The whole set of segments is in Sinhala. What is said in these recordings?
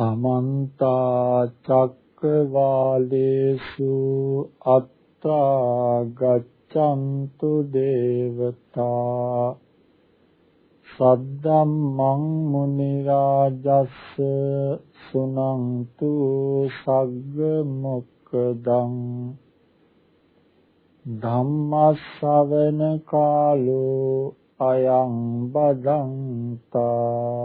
සමන්ත චක්කවාලේසු අත්තා ගච්ඡන්තු දේවතා සද්දම්මං මුනි රාජස්ස සුනන්තු සග්ග මොක්කදං ධම්මස්සවන කාලෝ අයං බදන්තා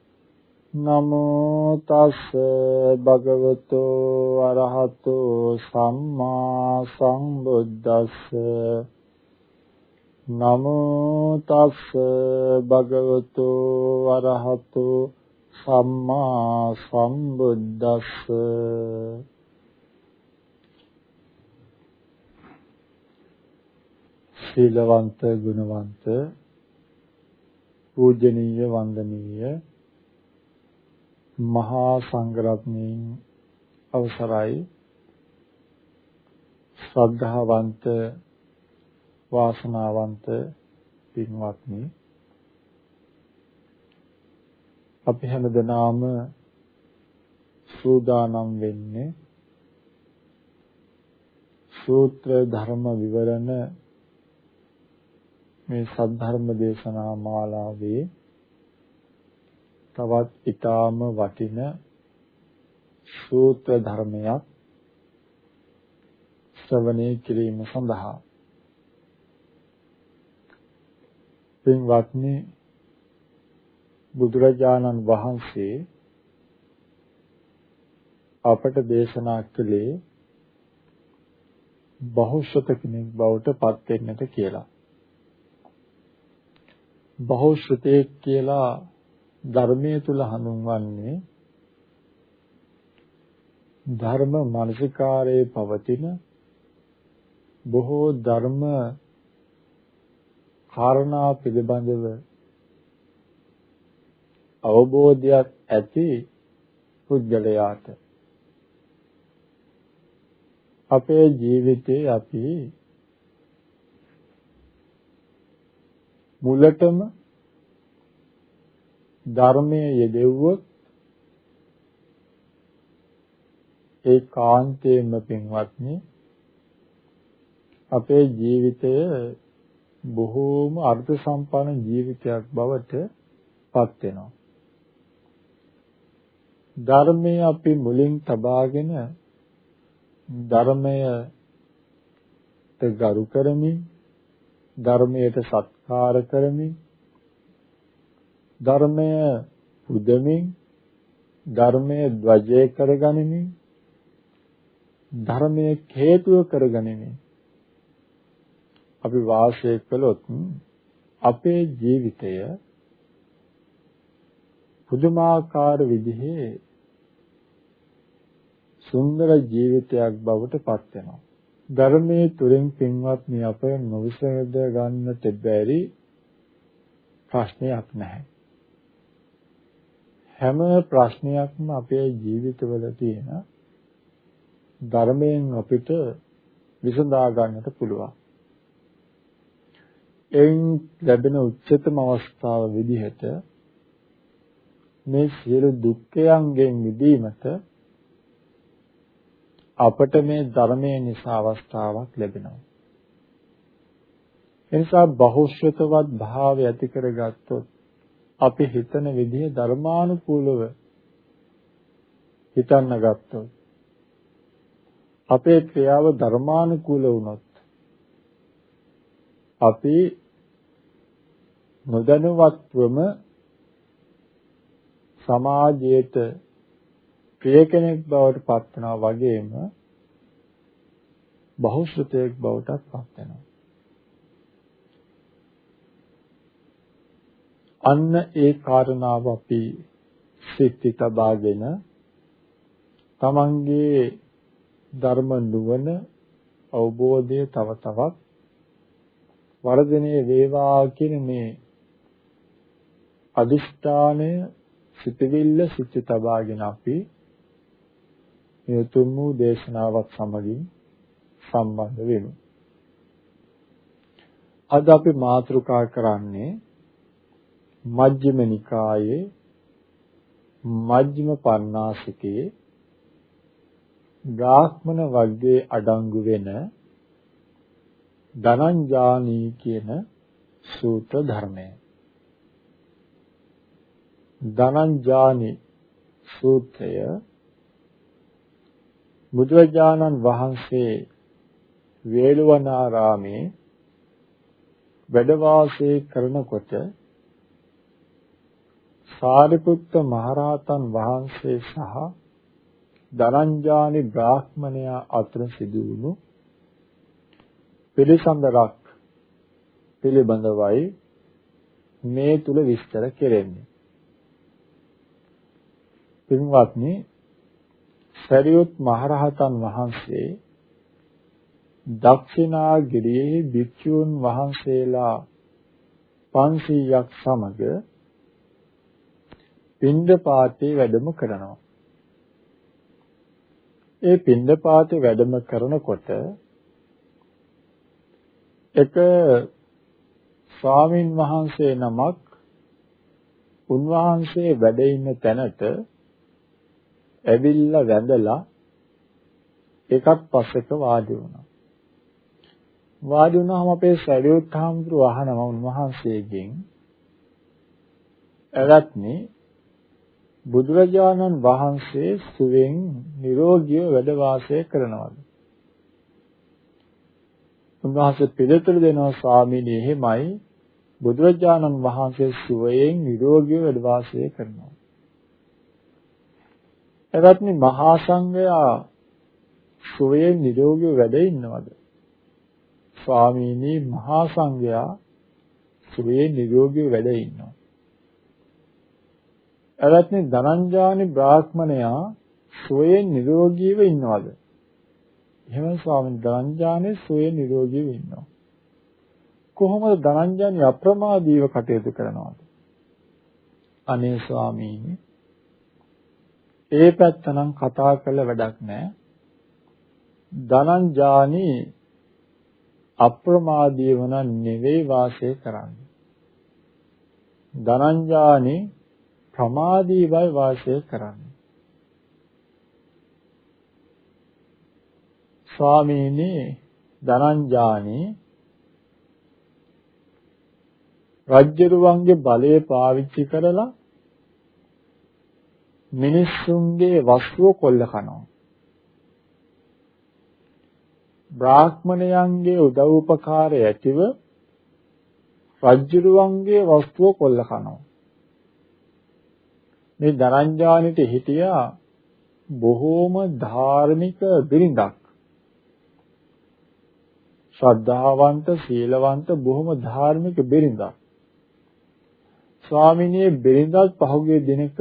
නමෝ තස් භගවතු අරහතු සම්මා සම්බුද්දස්ස. නමෝ තස් භගවතු අරහතු සම්මා සම්බුද්දස්ස. සීලවන්ත ගුණවන්ත පූජනීය වන්දනීය මහා සංඝරත්නයන් අවසරයි. ශ්‍රද්ධාවන්ත වාසනාවන්ත පින්වත්නි. අපි හැමදෙනාම සූදානම් වෙන්නේ සූත්‍ර ධර්ම විවරණ මේ සද්ධර්ම දේශනා මාලාවේ තවත් ඊටාම වටින සූත්‍ර ධර්මයක් ශ්‍රවණය කිරීම සඳහා පින්වත්නි බුදුරජාණන් වහන්සේ අපට දේශනා කළේ බහුශ්‍රත කෙනෙක් බවට පත් වෙන්නට කියලා. බහුශ්‍රතේ කියලා ධර්මයේ තුල හඳුන්වන්නේ ධර්ම මානසිකාරයේ පවතින බොහෝ ධර්ම කාරණා පිළිබඳව අවබෝධයක් ඇති පුද්ගලයාට අපේ ජීවිතේ අපි මුලටම ධර්මයේ යෙදෙව්වොත් ඒ කාන්තේම පින්වත්නි අපේ ජීවිතය බොහෝම අර්ථ සම්පන්න ජීවිතයක් බවට පත් වෙනවා. ධර්මය අපි මුලින් තබාගෙන ධර්මයට ගරු කරමින් ධර්මයට සත්කාර කරමින් ධර්මය පුදමින් ධර්මය ධ්වජය කරගනිමින් ධර්මයේ හේතුව කරගනිමින් අපි වාසය කළොත් අපේ ජීවිතය පුදුමාකාර විදිහේ සුන්දර ජීවිතයක් බවට පත් වෙනවා. ධර්මයේ තුලින් පින්වත්නි අප නොවිසඳ ගන්නට බැරි ප්‍රශ්නයක් නැහැ. හැම ප්‍රශ්නයක්ම අපේ ජීවිතවල තියෙන ධර්මයෙන් අපිට විසඳා ගන්නට පුළුවන්. එයින් ලැබෙන උච්චතම අවස්ථාව විදිහට මේ සියලු දුක්ඛයන්ගෙන් මිදීමට අපට මේ ධර්මයේ නිසා අවස්ථාවක් ලැබෙනවා. එනිසා බහුශ්‍රතවත් භාවය ඇති කරගත්තොත් අපි හිතන විදිහ ධර්මානුකූලව හිතන්න ගත්තොත් අපේ ක්‍රියාව ධර්මානුකූල වුණොත් අපි නොදැනුවත්වම සමාජයට ප්‍රිය කෙනෙක් බවට පත් වෙනවා වගේම බහුශ්‍රතයෙක් බවටත් පත් වෙනවා. අන්න ඒ කාරණාව අපි සිත්ති තබාගෙන තමන්ගේ ධර්ම නුවණ අවබෝධය තව තවත් වර්ධනය වේවා කියන මේ අදිෂ්ඨානය සිතවිල්ල සිත් තබාගෙන අපි මේ උතුම් වූ දේශනාවත් සමගින් සම්බන්ධ වෙමු. අද අපි මාතෘකා කරන්නේ මජ්ක්‍ධිම නිකායේ මජ්ක්‍ධිම පඤ්ඤාසිකේ බ්‍රාහ්මණ වර්ගයේ අඩංගු වෙන ධනංජානී කියන සූත්‍ර ධර්මය. ධනංජානි සූත්‍රය බුදුරජාණන් වහන්සේ වේළුවනාරාමේ වැඩ වාසය කරනකොට සාරිපුත්ත මහරහතන් වහන්සේ සහ දරංජානි බ්‍රාහ්මණයා අතර සිදු වුණු පිළිසඳරක් පිළිබඳවයි මේ තුල විස්තර කෙරෙන්නේ. පින්වත්නි සරියුත් මහරහතන් වහන්සේ දක්ෂිනාගිරියේ භික්ෂූන් වහන්සේලා 500ක් සමග පින්ඩපාතේ වැඩම කරනවා. ඒ පින්ඩපාතේ වැඩම කරනකොට එක ස්වාමින් වහන්සේ නමක් උන්වහන්සේ වැඩ ඉන්න තැනට ඇවිල්ලා වැඳලා එකක් පස්සක වාඩි වුණා. වාඩි වුණාම අපේ සරියුත් හාමුදුරුවෝ අහනවා උන්වහන්සේගෙන් එවත්නි බුදුරජාණන් වහන්සේ සුවෙන් නිරෝගීව වැඩ වාසය කරනවාද? උන්වහන්සේ පිළිතුරු දෙනවා ස්වාමීනි එහෙමයි බුදුරජාණන් වහන්සේ සුවයෙන් නිරෝගීව වැඩ වාසය කරනවා. එවත්නි මහා සංඝයා සුවයෙන් නිරෝගීව වැඩ ඉන්නවද? ස්වාමීනි මහා සංඝයා සුවයෙන් නිරෝගීව වැඩ ඉන්නවා. එවත්නි ධනංජානි බ්‍රාහ්මණයා සුවයෙන් නිරෝගීව ඉන්නවද? එහෙම ස්වාමීන් ධනංජානේ සුවයෙන් නිරෝගීව ඉන්නවා. කොහොමද ධනංජානි අප්‍රමාදීව කටයුතු කරනවද? අනේ ස්වාමීනි ඒ පැත්ත නම් කතා කළ වැඩක් නැහැ. ධනංජානි අප්‍රමාදී වන නෙවෙයි වාසය කරන්නේ. ධනංජානි ප්‍රමාදීවයි වාසය කරන්නේ. ස්වාමීනි ධනංජානි රජ්ජරුවන්ගේ බලය පාවිච්චි කරලා මිනිස්සුන්ගේ වස්තුව කොල්ල කනවා. බ්‍රාහ්මණයන්ගේ උදව් උපකාරය ඇතිව රජ්ජුරුවන්ගේ වස්තුව කොල්ල කනවා. මේ දරංජානිට හිටියා බොහෝම ධාර්මික බිරිඳක්. ශ්‍රද්ධාවන්ත සීලවන්ත බොහොම ධාර්මික බිරිඳක්. ස්වාමිනියේ බිරිඳත් පහුගිය දිනක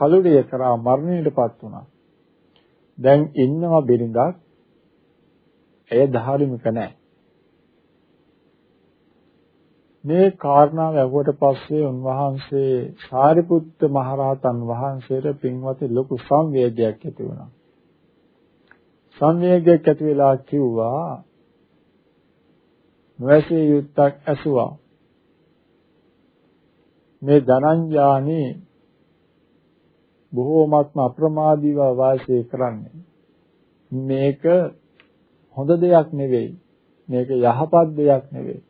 කලුරිය කරා මරණයටපත් වුණා. දැන් ඉන්නවා බිරිඳක්. එය ධාර්මික නැහැ. මේ කාරණාව ඇහුවට පස්සේ උන්වහන්සේ සාරිපුත්ත මහරහතන් වහන්සේට පින්වතේ ලොකු සංවේගයක් ඇති වුණා. සංවේගයක් ඇති වෙලා කිව්වා නොඇසිය යුත්තක් ඇසුවා. මේ ධනංජානේ බොහෝමත්ම අප්‍රමාදීව වාසය කරන්නේ. මේක හොඳ දෙයක් නෙවෙයි. මේක යහපත් දෙයක් නෙවෙයි.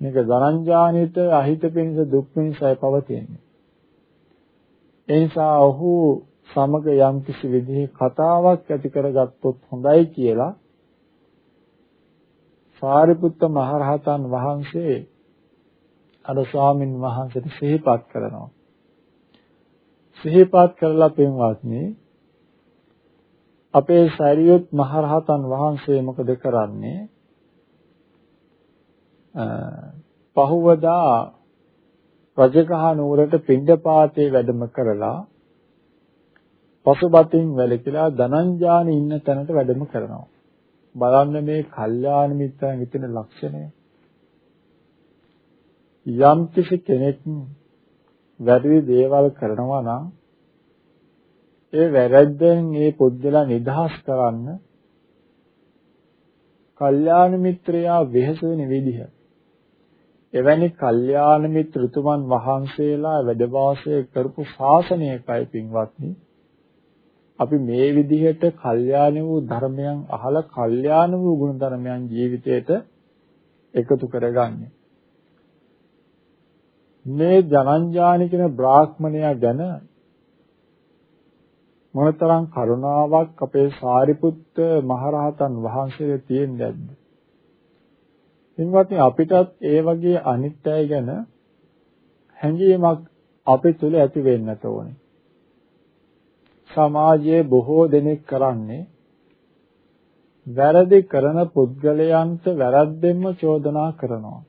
මේක ධනංජානිත අහිත පිණිස දුක් පිණිසයි පවතින්නේ. ඒ නිසා ඔහු සමග යම් කිසි විදිහේ කතාවක් ඇති කරගත්තොත් හොඳයි කියලා සාරිපුත්ත මහරහතන් වහන්සේ අර ස්වාමින් වහන්සේට සිහිපත් කරනවා. සිහිපත් කරලා පින්වත්නි අපේ සරියුත් මහරහතන් වහන්සේ මොකද කරන්නේ පහුවදා රජගහ නුවරට පිණ්ඩපාතේ වැඩම කරලා පසුබතින් වැළකීලා ධනංජානි ඉන්න තැනට වැඩම කරනවා බලන්න මේ කල්යාණ මිත්‍රයන් හිතෙන ලක්ෂණය. යම් කිසි කෙනෙක් වැරදි දේවල් කරනවා නම් ඒ වැරද්දෙන් ඒ පුද්ගලයා නිදහස් කරන්න කල්යාණ මිත්‍රයා වෙහස වෙන විදිහ එවැනි කල්යාණ මිත්‍රතුමන් වහන්සේලා වැඩ වාසය කරපු ශාසනයකයි පින්වත්නි අපි මේ විදිහට කල්යාණ වූ ධර්මයන් අහලා කල්යාණ වූ ගුණ ධර්මයන් ජීවිතයට එකතු කරගන්නේ මේ ජනංජානි කියන බ්‍රාහ්මණයා ගැන මොනතරම් කරුණාවක් අපේ සාරිපුත්ත මහරහතන් වහන්සේ තියෙන්නේ නැද්ද? ඉන්වත්නි අපිටත් ඒ වගේ අනිත්‍යය ගැන හැඟීමක් අපේ තුල ඇති වෙන්නට ඕනේ. සමාජයේ බොහෝ දෙනෙක් කරන්නේ වැරදි කරන පුද්ගලයන්ට වැරද්දෙන්ම චෝදනා කරනවා.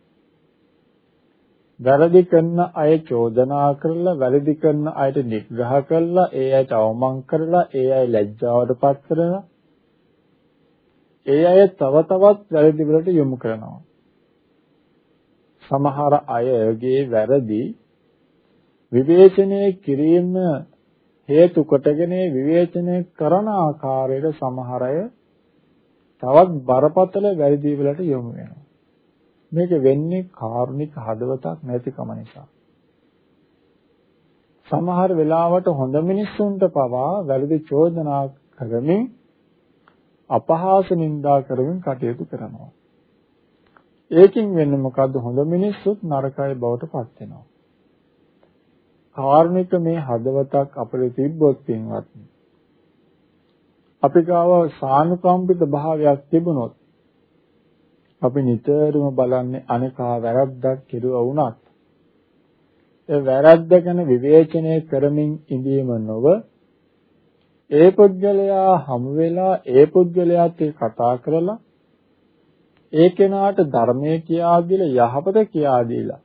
වැරදි කරන අය චෝදනා කරලා වැරදි කරන අයට නිග්‍රහ කරලා ඒ අයට අවමන් කරලා ඒ අය ලැජ්ජාවට පත් කරලා ඒ අය තව තවත් වැරදි වලට යොමු කරනවා සමහර අයගේ වැරදි විවේචනය කිරීම හේතු කොටගෙන විවේචනය කරන ආකාරයට සමහර අය තවත් බරපතල වැරදි වලට යොමු වෙනවා මේක වෙන්නේ කාරුණික හදවතක් නැතිකම නිසා. සමහර වෙලාවට හොඳ මිනිස්සුන්ට පවා වැරදි චෝදනා කරමින් අපහාස නින්දා කරමින් කටයුතු කරනවා. ඒකින් වෙන්නේ මොකද්ද හොඳ මිනිස්සුත් නරකයි බවට පත් වෙනවා. කාරුණික මේ හදවතක් අපිට තිබ්බොත් පින්වත්නි අපි ගාව සානුකම්පිත භාවයක් තිබුණොත් අපි නිතරම බලන්නේ අනිකා වැරද්දක් කෙරුවා වුණත් ඒ වැරද්ද ගැන විවේචනය කරමින් ඉඳීම නොව ඒ පුද්ගලයා හමු වෙලා ඒ පුද්ගලයාත් කතා කරලා ඒ කෙනාට ධර්මයේ කියා දීලා යහපත කියා දීලා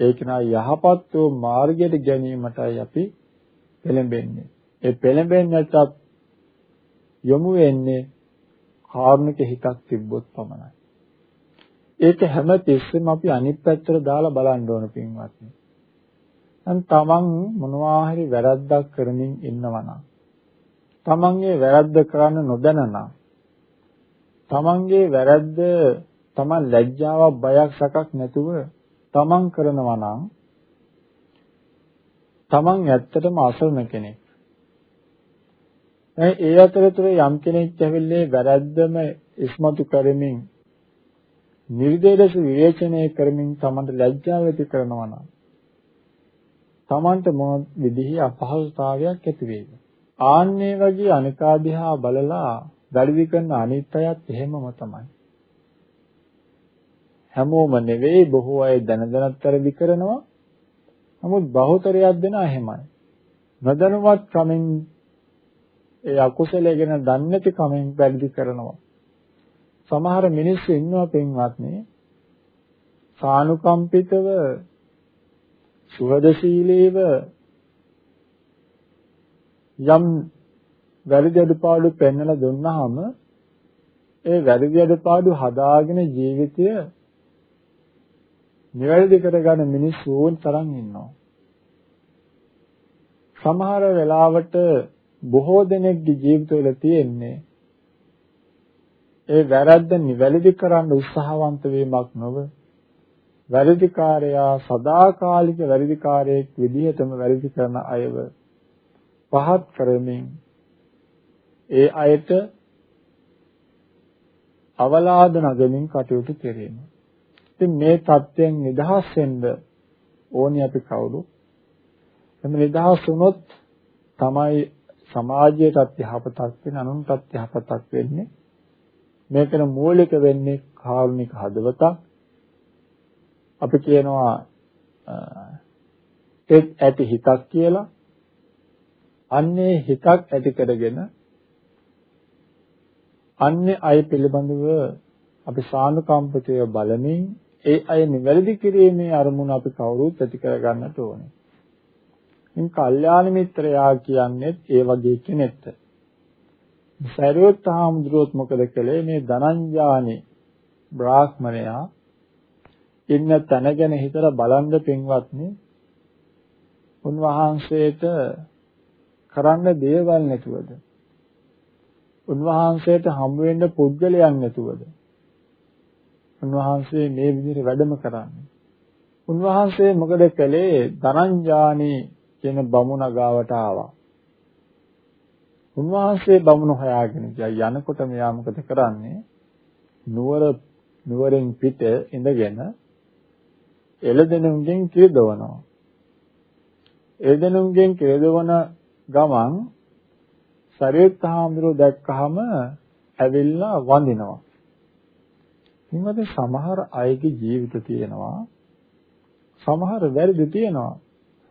ඒ කෙනා යහපත් වූ මාර්ගයට ගැනීමටයි අපි පෙළඹෙන්නේ ඒ පෙළඹෙන්නටත් යොමු වෙන්නේ කාර්මික හිතක් තිබ්බොත් පමණයි ඒක හැම තිස්සෙම අපි අනිත් පැත්තට දාලා බලන්න ඕන පින්වත්නි. දැන් තමන් මොනවා හරි වැරද්දක් කරමින් ඉන්නවනම් තමන්ගේ වැරද්ද කරන්න නොදැනනම් තමන්ගේ වැරද්ද තමන් ලැජ්ජාවක් බයක් සකක් නැතුව තමන් කරනවා නම් තමන් ඇත්තටම අසරණ කෙනෙක්. ඒ අතරතුර යම් කෙනෙක් ඇවිල්ලා වැරද්දම ඉස්මතු කරමින් නිර්දේශ විවේචනය කරමින් Tamanට ලැජ්ජාව ඇති කරනවා නම් Tamanට මොන විදිහේ අපහසුතාවයක් ඇති වේද? ආන්නේ වගේ අනිකාදිහා බලලා දරිවි කරන අනිත්‍යයත් එහෙමම තමයි. හැමෝම නෙවෙයි බොහෝ අය දැන දැනත් කරදි කරනවා. නමුත් බහුතරයක් දෙනා එහෙමයි. නොදැනුවත් කමෙන් ඒ අකුසලයේ ගැන දන්නේ නැති කමෙන් වැඩි කරනවා. සමහර මිනිස්සු ඉන්නවා පින්වත්නි සානුකම්පිතව සුහදශීලීව යම් වැරදි අඩුපාඩු පෙන්වලා දුන්නාම ඒ වැරදි අඩුපාඩු හදාගෙන ජීවිතය නිවැරදි කරගන්න මිනිස්සු ඕන් තරම් ඉන්නවා. සමහර වෙලාවට බොහෝ දෙනෙක්ගේ ජීවිතවල තියෙන්නේ ඒ වැරද්ද නිවැරදි කරන්න උත්සාහවන්ත වීමක් නොව වැරදිකාරයා සදාකාලික වැරදිකාරයෙක් විදිහටම වැරදි කරන අයව පහත් කරමින් ඒ අයට අවලාද නගමින් කටයුතු කිරීම. ඉතින් මේ தත්යෙන් නිදහස් වෙන්න ඕනි අපි කවුරු. එම නිදහස් වුණොත් තමයි සමාජයටත් යහපතක් වෙන අනුන්ටත් යහපතක් වෙන්නේ. මේකන මූලික වෙන්නේ කාරුණික හදවතක්. අපි කියනවා එක් ඇති හිතක් කියලා. අන්නේ හිතක් ඇති කරගෙන අන්නේ අය පිළිබඳව අපි සානුකම්පිතය බලමින් ඒ අය නිවැරදි කිරීමේ අරමුණ අපි කවුරුත් ඇති කර ගන්නට ඕනේ. ඉතින් කල්යාණ මිත්‍රයා කියන්නේ ඒ වගේ කෙනෙක්ට. සරියොත් හාමුදුරුවොත් මොකද කළේ මේ ධනංජානි බ්‍රාහ්මණයා ඉන්න තැන ගැන හිතලා බලන්න පින්වත්නි උන්වහන්සේට කරන්න දේවල් නැතුවද උන්වහන්සේට හම් වෙන්න පුද්ගලයන් නැතුවද? උන්වහන්සේ මේ විදිහට වැඩම කරන්නේ. උන්වහන්සේ මොකද කළේ? ධනංජානි කියන බමුණ ගාවට ආවා. උන්වහන්සේ බමුණු හොයාගෙන ගියා. යනකොට මෙයා මොකද කරන්නේ? නුවර නුවරින් පිට ඉඳගෙන එළදෙනුන්ගෙන් කිරදවනවා එළදෙනුන්ගෙන් කිරදවන ගමන් සරියුත් හාමුදුරුව දැක්කහම ඇවිල්ලා වඳිනවා. ඉතින් සමහර අයගේ ජීවිත තියෙනවා. සමහර වැරදි තියෙනවා.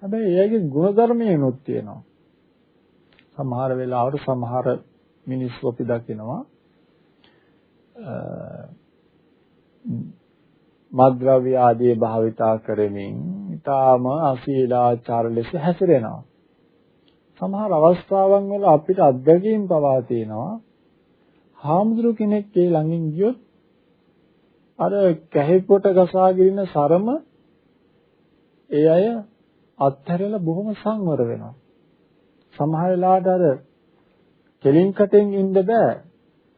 හැබැයි එයාගේ ගුණධර්මයනොත් තියෙනවා. සමහර වෙලාවට සමහර මිනිස්සු අපි දකිනවා. මද්ද්‍රව්‍ය ආදී භාවිතා කරමින් ඊටාම අශීලාචාර ලෙස හැසිරෙනවා. සමහර අවස්ථාවන් වල අපිට අත්දැකීම් පවා තියෙනවා. හාමුදුරු කෙනෙක් ඒ ළඟින් ගියොත් අර කැහිපොට ගසාගෙන ඉන්න සරම ඒ අය අත්හැරලා බොහොම සංවර වෙනවා. සමහර වෙලාවට අර කෙලින් කටෙන් ඉන්න බෑ.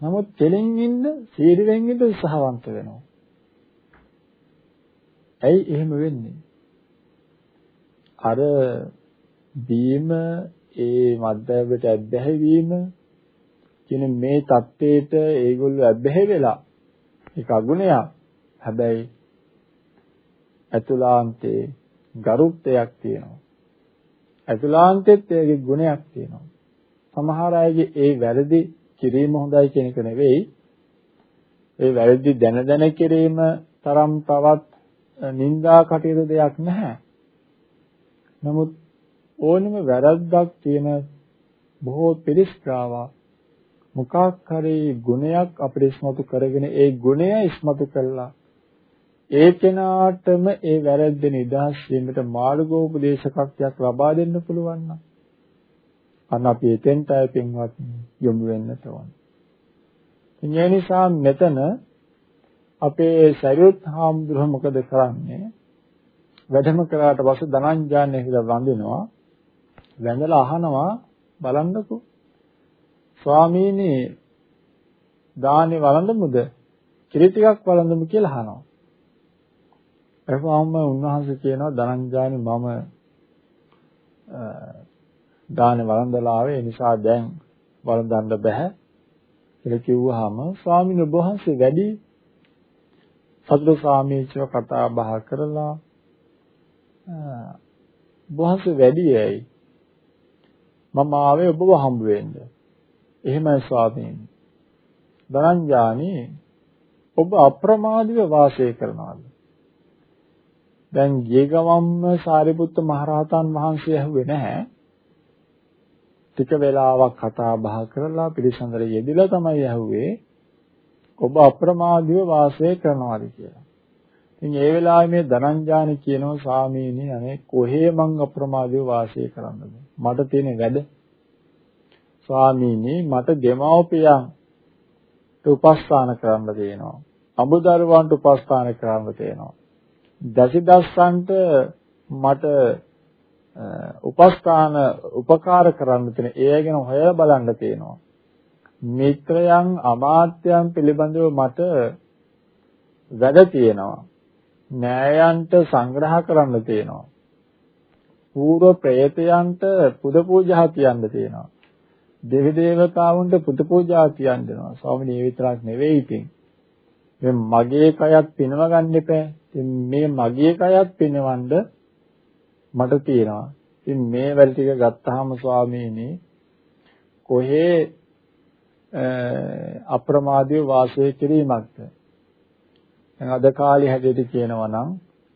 නමුත් කෙලින් ඉන්න සීරිවෙන් ඉන්න උත්සාහවන්ත වෙනවා. ඇයි එහෙම වෙන්නේ? අර බීම ඒ මද්දවයට ඇබ්බැහි වීම කියන මේ தത്വෙට ඒගොල්ලෝ ඇබ්බැහි වෙලා ඒක අගුණයක්. හැබැයි අතුලාන්තේ ගරුත්වයක් තියෙනවා. අතුලාන්තෙත් ඒකේ ගුණයක් තියෙනවා. සමහර අයගේ ඒ වැරදි කිරීම හොඳයි කියන එක නෙවෙයි. ඒ වැරදි දැන දැන කිරීම තරම් තවත් නිന്ദා කටයුතු දෙයක් නැහැ. නමුත් ඕනම වැරද්දක් තියෙන බොහෝ පිළිස්කාවා මොකක් හරි ගුණයක් අපිට ඉස්මතු කරගෙන ඒ ගුණය ඉස්මතු කළා ඒ කෙනාටම ඒ වැරද්ද නිදහස් වීමට මාර්ගෝපදේශකත්වයක් ලබා දෙන්න පුළුවන් නම් අන්න අපි එතෙන්ට අය පින්වත් යොමු වෙන්නට ඕන. ඒ නිසා මෙතන අපේ සරියුත් හාමුදුරුව මොකද කරන්නේ? වැඩම කරාට පස්සේ ධනංජානය කියලා වඳිනවා. වැඳලා අහනවා බලන්නකෝ. ස්වාමීනි දානේ වළඳමුද? කිරි ටිකක් වළඳමු කියලා අහනවා. එහුවම උන්වහන්සේ කියනවා ධනංජානි මම දානේ වළඳලා ආවේ ඒ නිසා දැන් වළඳන්න බෑ කියලා කිව්වහම ස්වාමීන් වහන්සේ වැඩි සතුරු සාමීචව කතා බහ කරලා වහන්සේ වැඩි ඇයි මම ආවේ ඔබව හම්බ වෙන්න. එහෙමයි ස්වාමීනි ධනංජානි ඔබ අප්‍රමාදීව වාසය කරනවාද? දැන් ගිය ගමම්ම සාරිපුත්ත මහරහතන් වහන්සේ ඇහුවේ නැහැ. ටික වෙලාවක් කතා බහ කරලා පිළිසඳර යෙදিলা තමයි ඇහුවේ. ඔබ අප්‍රමාදීව වාසය කරනවාද කියලා. ඉතින් ඒ වෙලාවේ මේ ධනංජානි කියනවා ස්වාමීනි අනේ කොහේ මං අප්‍රමාදීව වාසය කරන්නද? මට තියෙන වැඩ. ස්වාමීනි මට දෙමව්පියන් උපස්ථාන කරන්න තියෙනවා. අඹදරුවන්ට උපස්ථාන කරන්න තියෙනවා. දසිදස්සන්ට මට උපස්ථාන උපකාර කරන්න තියෙන ඒ ගැන හොයලා බලන්න තියෙනවා. මිත්‍රයන් අමාත්‍යයන් පිළිබඳව මට වැඩ තියෙනවා. න්යායයන්ට සංග්‍රහ කරන්න තියෙනවා. පූර්ව ප්‍රේතයන්ට පුද පූජා තියන්න තියෙනවා. දෙවි දේවතාවුන්ට පුද පූජා තියන්න දෙනවා. ස්වාමීනි ඒ විතරක් නෙවෙයි ඉතින්. මේ මගේ කයත් පිනව ගන්න එපා. ඉතින් මේ මගේ කයත් පිනවන්න මට තියෙනවා. ඉතින් මේ වැඩ ටික ගත්තාම ස්වාමීනි කොහේ අප්‍රමාදීව වාසය කිරීමක්ද දැන් අද කාලේ හැටියට කියනවා නම්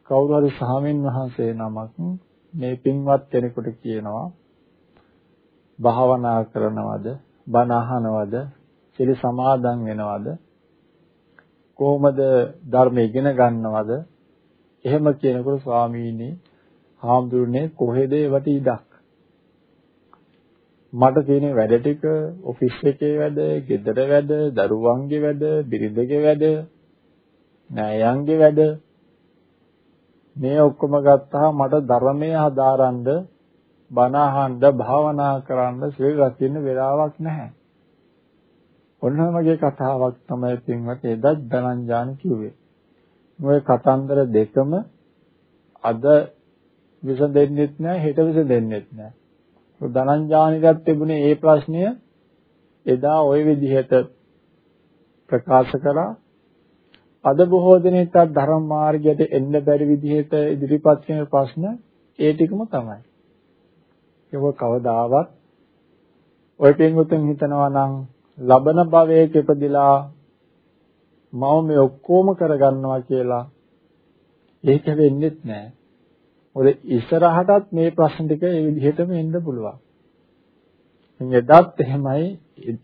කවුරු හරි සාමින් වහන්සේ නමක් මේ පින්වත් කෙනෙකුට කියනවා භාවනා කරනවද බණ අහනවද සිල් සමාදන් වෙනවද කොහොමද ධර්ම ඉගෙන ගන්නවද? එහෙම කියනකොට ස්වාමීනි හාමුදුරනේ කොහෙද ඒවට ඉඩක්? මට තියෙන වැඩ ටික ඔෆිස් එකේ වැඩ, ගෙදර වැඩ, දරුවන්ගේ වැඩ, බිරිඳගේ වැඩ, නෑයන්ගේ වැඩ මේ ඔක්කොම ගත්තා මට ධර්මයේ හදාරන්න බණ අහන්න භාවනා කරන්න සිල් රකින්න වෙලාවක් නැහැ. ඔන්න වගේ කතාවක් තමයි පින්වත් එදත් ධනංජාන කිව්වේ. මේ කතන්දර දෙකම අද විසඳෙන්නෙත් නැහැ හෙට විසඳෙන්නෙත් නැහැ. ධනංජානිකත් තිබුණේ ඒ ප්‍රශ්නය එදා ওই විදිහට ප්‍රකාශ කරා අද බොහෝ දෙනෙක්ට ධර්ම මාර්ගයට එන්න බැරි විදිහට ඉදිරිපත් වෙන ප්‍රශ්න ඒ ටිකම තමයි. ඒක කවදාවත් ඔය පින්වුතුන් හිතනවා නම් ලබන භවයක ඉපදිලා මම මේ ඔක්කොම කරගන්නවා කියලා ඒක වෙන්නේ නැහැ. මොකද ඉස්සරහටත් මේ ප්‍රශ්න ටික ඒ විදිහටම එන්න පුළුවන්. එදාත් එහෙමයි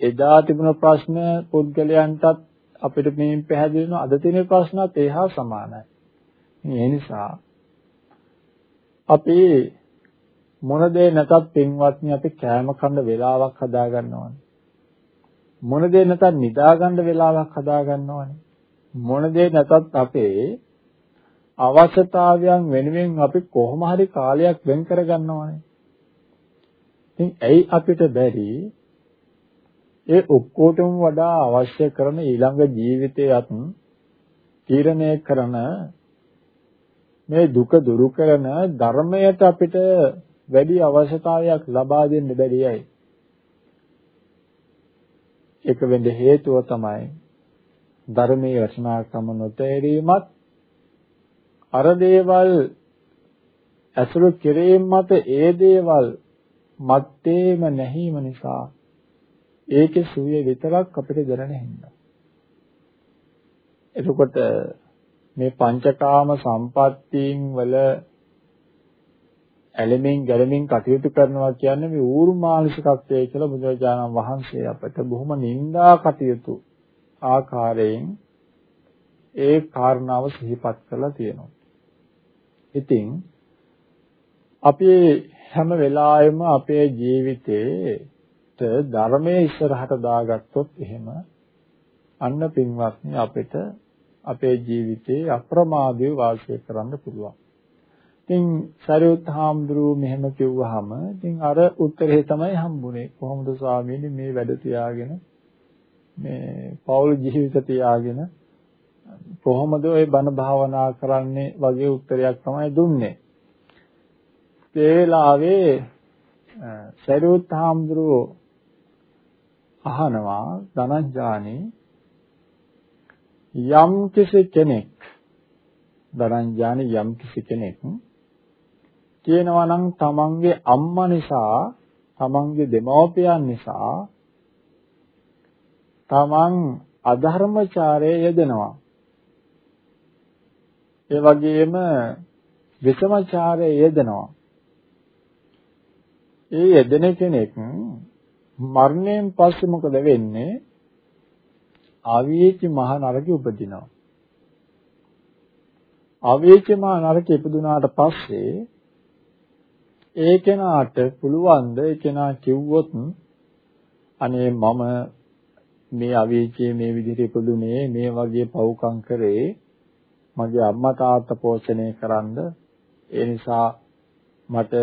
එදා තිබුණ ප්‍රශ්න පුද්ගලයන්ටත් අපිට මේ පැහැදිලි වෙන අද තියෙන ප්‍රශ්නත් ඒහා සමානයි. ඒ නිසා අපි මොන දේ නැතත් පින්වත්නි අපි කෑම කන්න වෙලාවක් හදා ගන්නවනේ. මොන දේ නැතත් නිදා ගන්න වෙලාවක් හදා ගන්නවනේ. මොන දේ නැතත් අපේ අවශ්‍යතාවයන් වෙනුවෙන් අපි කොහොම හරි කාලයක් වෙන් කර ගන්නවනේ. ඉතින් ඇයි අපිට බැරි ඒ ඔක්කොටම වඩා අවශ්‍ය කරන ඊළඟ ජීවිතයත් තීරණය කරන මේ දුක දුරු කරන ධර්මයට අපිට වැඩි අවශ්‍යතාවයක් ලබා දෙන්න බැරියයි. ඒක වෙන්න හේතුව තමයි ධර්මයේ වචනාකම නොතේරීමත් අර දේවල් ඇසුරු කිරීම මත ඒ දේවල් මත්තේම නැහිම නිසා ඒකේ සුවේ විතරක් අපිට දැනෙන හින්දා. එතකොට මේ පංචකාම සම්පත්තීන් වල ඇලෙමින් ගැලෙමින් කටයුතු කරනවා කියන්නේ මේ ඌරු මානසිකත්වයේ කියලා බුදුරජාණන් වහන්සේ අපට බොහොම නිඳා කටයුතු ආකාරයෙන් ඒ කාරණාව සිහිපත් කරලා තියෙනවා. ඉතින් අපි හැම වෙලාවෙම අපේ ජීවිතේට ධර්මයේ ඉස්සරහට දාගත්තොත් එහෙම අන්න පින්වත්නි අපිට අපේ ජීවිතේ අප්‍රමාදීව වාසය කරන්න පුළුවන්. ඉතින් සරියුත් හාමුදුරුව මෙහෙම කිව්වහම ඉතින් අර උත්තරේ තමයි හම්බුනේ. කොහොමද ස්වාමීනි මේ වැඩ තියාගෙන මේ පෞල් ජීවිත තියාගෙන කොහොමද ওই බණ භාවනා කරන්නේ වගේ උත්තරයක් තමයි දුන්නේ. ඒ වෙලාවේ සරියුත් හාමුදුරුව අහනවා ධනංජානි යම් කිසි කෙනෙක් ධනංජානි යම් කිසි කෙනෙක් කියනවා නම් තමන්ගේ අම්මා නිසා තමන්ගේ දෙමව්පියන් නිසා තමන් අධර්මචාරයේ යෙදෙනවා ඒ වගේම විසමචාරයේ යෙදෙනවා. ඒ යෙදෙන කෙනෙක් මරණයෙන් පස්සේ මොකද වෙන්නේ? අවීචි මහ නරකෙ උපදිනවා. අවීචි මහ නරකෙ ඉපදුනාට පස්සේ ඒ කෙනාට පුළුවන් ද ඒ කෙනා කිව්වොත් අනේ මම මේ අවීචයේ මේ විදිහට ඉපදුනේ මේ වගේ පව්කම් කරේ මගේ අම්මා තාත්තා පෝෂණය කරන්න ඒ නිසා මට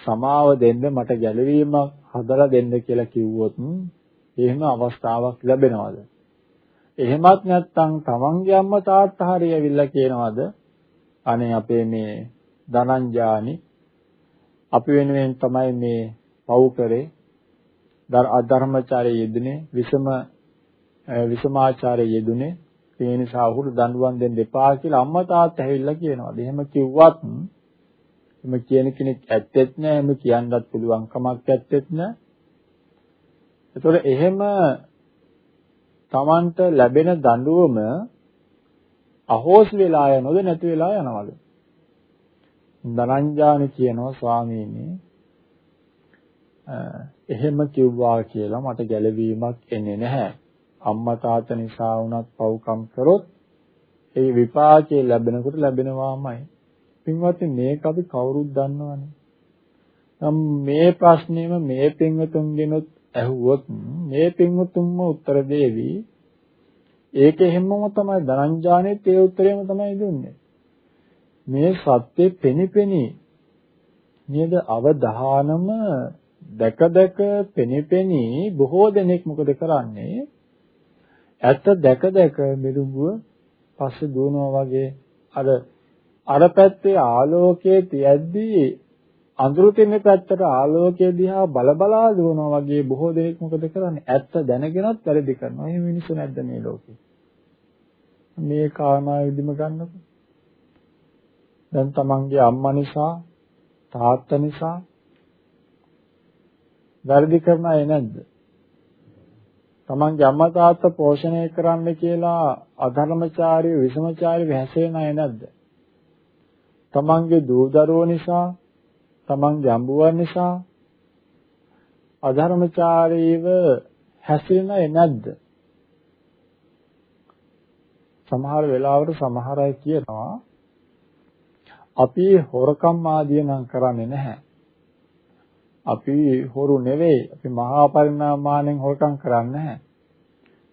සමාව දෙන්න මට ගැළවීමක් හදලා දෙන්න කියලා කිව්වොත් එහෙම අවස්ථාවක් ලැබෙනවද? එහෙමත් නැත්නම් තමන්ගේ අම්මා තාත්තා හරි ඇවිල්ලා කියනවද? අනේ අපේ මේ ධනංජානි අපි වෙනුවෙන් තමයි මේ පව් කරේ. අධර්මචාරයේ යෙදුනේ විසම විසමාචාරයේ යෙදුනේ. ඒ නිසා ඔහුට දඬුවම් දෙන්න එපා කියලා අම්මා තාත්තා ඇවිල්ලා කියනවා. එහෙම කිව්වත් එහෙම කියන කෙනෙක් ඇත්තෙත් නෑ. එහෙම කියන්නත් පුළුවන් කමක් ඇත්තෙත් නෑ. ඒතකොට එහෙම Tamanට ලැබෙන දඬුවම අහෝස් වෙලා යනවද නැති වෙලා යනවද? ධනංජානි කියනවා ස්වාමීනි එහෙම කිව්වා කියලා මට ගැළවීමක් එන්නේ නැහැ. අම්මා තාත්තා නිසා වුණත් පව්කම් කරොත් ඒ විපාකයේ ලැබෙනකොට ලැබෙනවාමයි. පින්වත්නි මේක අපි කවුරුත් දන්නවනේ. මේ ප්‍රශ්නේම මේ පින්වතුන්ගෙනුත් ඇහුවොත් මේ පින්වතුන්ම උත්තර දෙවි. ඒක හැමම තමයි ධනංජානෙත් ඒ උත්තරේම තමයි දුන්නේ. මේ සත්‍ය පෙනිපෙනි නේද අවධානම දැක දැක පෙනිපෙනි බොහෝ දෙනෙක් මොකද කරන්නේ ඇත්ත දැක දැක මෙලුඹුව පස්සේ දුවනවා වගේ අර අර පැත්තේ ආලෝකයේ තියද්දී අඳුරු තියෙන පැත්තට ආලෝකය දිහා බල බලා දුවනවා වගේ බොහෝ දෙනෙක් මොකද කරන්නේ ඇත්ත දැනගෙනත් වැරදි කරනවා. එහෙම මිනිස්සු නැද්ද මේ ලෝකේ? මේ කාරණා විදිම ගන්නකො. දැන් තමන්ගේ අම්මා නිසා තාත්තා නිසා වැරදි කරන අය නැද්ද? තමන්ගේ අම්මා තාත්තා පෝෂණය කරන්න කියලා අධර්මචාරී විසමචාරී හැසිරෙන අය නැද්ද? තමන්ගේ දූ දරුවෝ නිසා තමන්ගේ අඹුවන් නිසා අධර්මචාරීව හැසිරෙන අය නැද්ද? සමහර වෙලාවට සමහර අය කියනවා අපි හොරකම් ආදිය නම් කරන්නේ නැහැ. අපි හොරු නෙවෙයි. අපි මහා පරිණාමාණයෙන් හොරකම් කරන්නේ නැහැ.